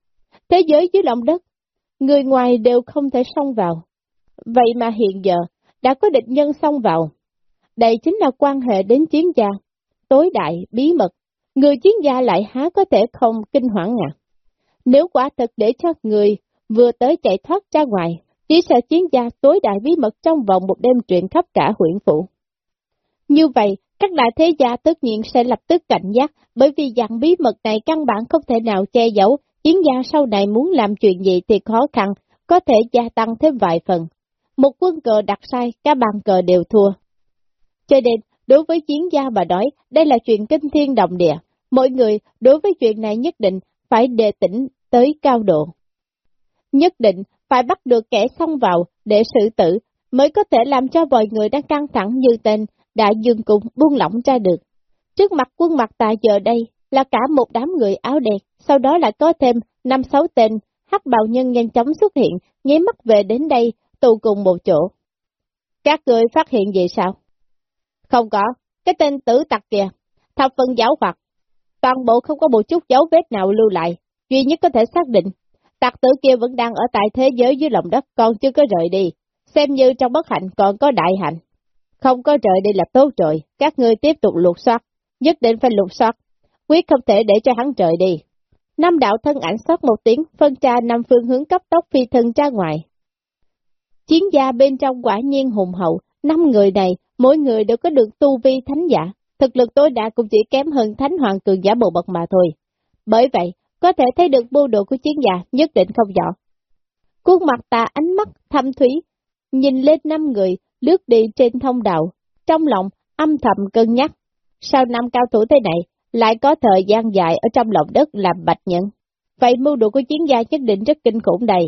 thế giới dưới lòng đất, người ngoài đều không thể xông vào. Vậy mà hiện giờ, đã có địch nhân xông vào. Đây chính là quan hệ đến chiến gia, tối đại, bí mật, người chiến gia lại há có thể không kinh hoảng à. Nếu quả thật để cho người vừa tới chạy thoát ra ngoài, chỉ sợ chiến gia tối đại bí mật trong vòng một đêm truyền khắp cả huyện phủ. Như vậy, các đại thế gia tất nhiên sẽ lập tức cảnh giác, bởi vì dạng bí mật này căn bản không thể nào che giấu, chiến gia sau này muốn làm chuyện gì thì khó khăn, có thể gia tăng thêm vài phần. Một quân cờ đặt sai, cả bàn cờ đều thua. Cho nên, đối với chiến gia mà nói, đây là chuyện kinh thiên động địa. Mọi người đối với chuyện này nhất định phải đề tỉnh tới cao độ. Nhất định phải bắt được kẻ xông vào để xử tử, mới có thể làm cho mọi người đang căng thẳng như tên đã dừng cùng buông lỏng ra được. Trước mặt quân mặt tà giờ đây là cả một đám người áo đẹp, sau đó lại có thêm năm sáu tên hắc bào nhân nhanh chóng xuất hiện, nháy mắt về đến đây, tụ cùng một chỗ. Các người phát hiện gì sao? Không có, cái tên tử tặc kìa, thập phân giáo hoặc. Toàn bộ không có một chút dấu vết nào lưu lại, duy nhất có thể xác định. Tặc tử kia vẫn đang ở tại thế giới dưới lòng đất, còn chưa có rời đi. Xem như trong bất hạnh còn có đại hạnh. Không có rời đi là tốt rồi, các ngươi tiếp tục lục soát, nhất định phải lục soát, quyết không thể để cho hắn rời đi. Năm đạo thân ảnh sót một tiếng, phân tra năm phương hướng cấp tốc phi thân ra ngoài. Chiến gia bên trong quả nhiên hùng hậu, năm người này, mỗi người đều có được tu vi thánh giả, thực lực tối đa cũng chỉ kém hơn thánh hoàng cường giả bộ bậc mà thôi. Bởi vậy, có thể thấy được mưu đồ của chiến gia nhất định không nhỏ. Khuôn mặt ta ánh mắt thâm thúy, nhìn lên năm người lướt đi trên thông đạo, trong lòng âm thầm cân nhắc. Sau năm cao thủ thế này, lại có thời gian dài ở trong lòng đất làm bạch nhận. Vậy mưu đồ của chiến gia nhất định rất kinh khủng đầy.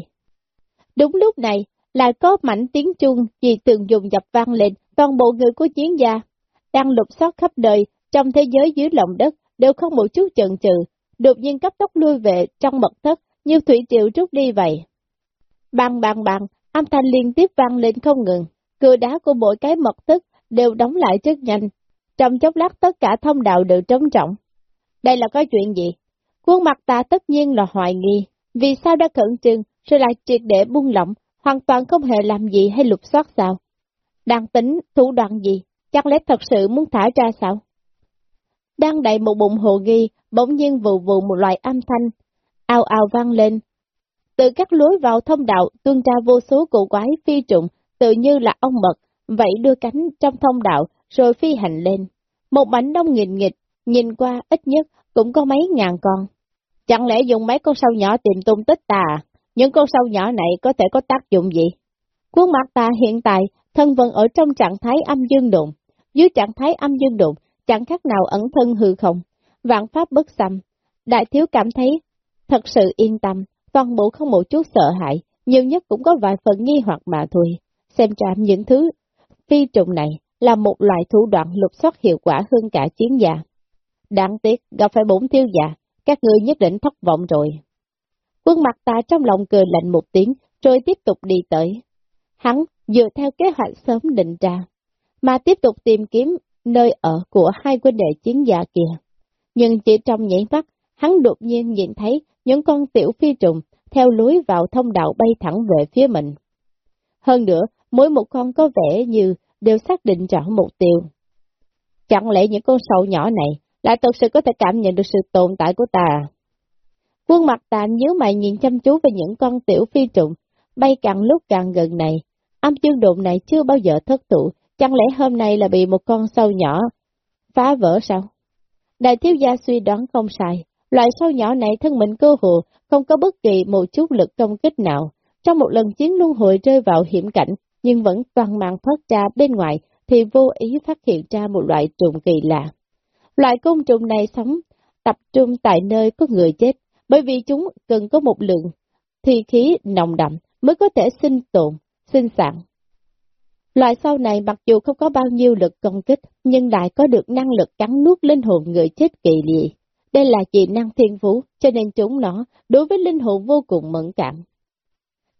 Đúng lúc này, lại có mảnh tiếng chuông vì thường dùng dập vang lên, toàn bộ người của chiến gia, đang lục soát khắp đời, trong thế giới dưới lòng đất, đều không một chút chần chừ, đột nhiên cấp tốc lui về trong mật thất, như thủy triều rút đi vậy. Bang bang bang, âm thanh liên tiếp vang lên không ngừng, cửa đá của mỗi cái mật thất đều đóng lại rất nhanh, trong chốc lát tất cả thông đạo đều trống trọng. Đây là có chuyện gì? Khuôn mặt ta tất nhiên là hoài nghi, vì sao đã khẩn trương, rồi lại triệt để buông lỏng, hoàn toàn không hề làm gì hay lục soát sao? Đang tính thủ đoạn gì? Chắc lẽ thật sự muốn thả ra sao? Đang đầy một bụng hồ ghi bỗng nhiên vụ vụ một loại âm thanh, ao ao vang lên. Từ các lối vào thông đạo tuôn ra vô số cụ quái phi trụng, tự như là ong mật, vậy đưa cánh trong thông đạo, rồi phi hành lên. Một mảnh đông nghìn nghịch, nhìn qua ít nhất cũng có mấy ngàn con. Chẳng lẽ dùng mấy con sâu nhỏ tìm tung tích ta à? Những con sâu nhỏ này có thể có tác dụng gì? Khuôn mặt ta hiện tại, thân vẫn ở trong trạng thái âm dương đụng. Dưới trạng thái âm dương đụng, chẳng khác nào ẩn thân hư không. Vạn pháp bất xâm. Đại thiếu cảm thấy thật sự yên tâm, toàn bộ không một chút sợ hãi, nhiều nhất cũng có vài phần nghi hoặc mà thôi. Xem ra những thứ phi trùng này là một loại thủ đoạn lục soát hiệu quả hơn cả chiến giả. Đáng tiếc, gặp phải bốn thiếu giả, các ngươi nhất định thất vọng rồi. Quân mặt ta trong lòng cười lạnh một tiếng, rồi tiếp tục đi tới. Hắn dựa theo kế hoạch sớm định ra, mà tiếp tục tìm kiếm nơi ở của hai quân đệ chiến giả kia. Nhưng chỉ trong nhảy mắt, hắn đột nhiên nhìn thấy những con tiểu phi trùng theo lối vào thông đạo bay thẳng về phía mình. Hơn nữa, mỗi một con có vẻ như đều xác định rõ mục tiêu. Chẳng lẽ những con sâu nhỏ này lại thực sự có thể cảm nhận được sự tồn tại của ta? Quân mặt ta nhớ mày nhìn chăm chú về những con tiểu phi trùng, bay càng lúc càng gần này. Âm chương đụng này chưa bao giờ thất tụ, chẳng lẽ hôm nay là bị một con sâu nhỏ phá vỡ sao? Đại thiếu gia suy đoán không sai, loại sâu nhỏ này thân mình cơ hồ, không có bất kỳ một chút lực công kích nào. Trong một lần chiến luân hồi rơi vào hiểm cảnh, nhưng vẫn toàn mạng thoát ra bên ngoài, thì vô ý phát hiện ra một loại trùng kỳ lạ. Loại côn trùng này sống tập trung tại nơi có người chết, bởi vì chúng cần có một lượng thi khí nồng đậm mới có thể sinh tồn, sinh sản. Loại sau này mặc dù không có bao nhiêu lực công kích, nhưng lại có được năng lực cắn nuốt linh hồn người chết kỳ dị. Đây là dị năng thiên phú, cho nên chúng nó đối với linh hồn vô cùng mẫn cảm.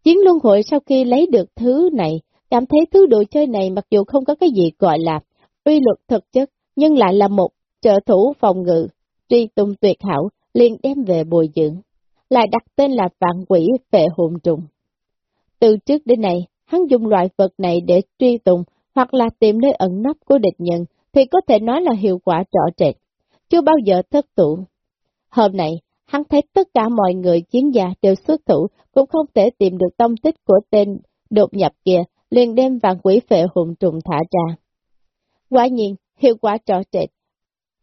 Chiến luân hội sau khi lấy được thứ này, cảm thấy thứ đồ chơi này mặc dù không có cái gì gọi là uy luật thực chất, nhưng lại là một trợ thủ phòng ngự, truy tung tuyệt hảo, liền đem về bồi dưỡng, lại đặt tên là vạn quỷ vệ hồn trùng. Từ trước đến nay, hắn dùng loại vật này để truy tùng hoặc là tìm nơi ẩn nấp của địch nhân, thì có thể nói là hiệu quả rõ rệt, chưa bao giờ thất thủ. Hôm nay, hắn thấy tất cả mọi người chiến gia đều xuất thủ, cũng không thể tìm được tông tích của tên đột nhập kia, liền đem vạn quỷ phệ hồn trùng thả ra. Quả nhiên, hiệu quả rõ rệt.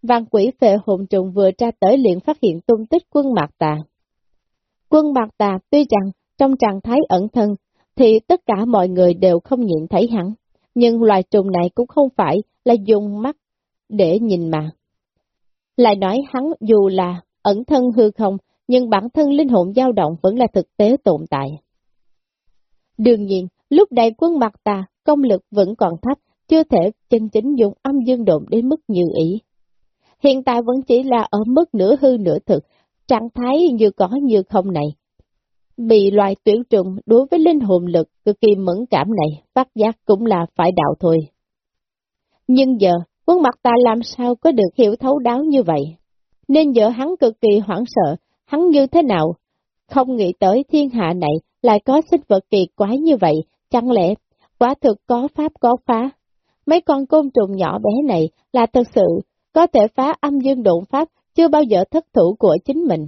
Vạn quỷ phệ hồn trùng vừa ra tới liền phát hiện tung tích quân Mạc Tà. Quân Mạc Tà tuy rằng trong trạng thái ẩn thân, thì tất cả mọi người đều không nhìn thấy hắn, nhưng loài trùng này cũng không phải là dùng mắt để nhìn mà. Lại nói hắn dù là ẩn thân hư không, nhưng bản thân linh hồn dao động vẫn là thực tế tồn tại. Đương nhiên, Lúc đại quân mặt tà, công lực vẫn còn thấp, chưa thể chân chính dùng âm dương độn đến mức như ý. Hiện tại vẫn chỉ là ở mức nửa hư nửa thực, trạng thái như có như không này bị loài tuyển trùng đối với linh hồn lực cực kỳ mẫn cảm này, phát giác cũng là phải đạo thôi. Nhưng giờ, quân mặt ta làm sao có được hiểu thấu đáo như vậy? Nên giờ hắn cực kỳ hoảng sợ, hắn như thế nào? Không nghĩ tới thiên hạ này lại có sinh vật kỳ quái như vậy, chẳng lẽ quả thực có pháp có phá? Mấy con côn trùng nhỏ bé này là thật sự có thể phá âm dương độn pháp chưa bao giờ thất thủ của chính mình.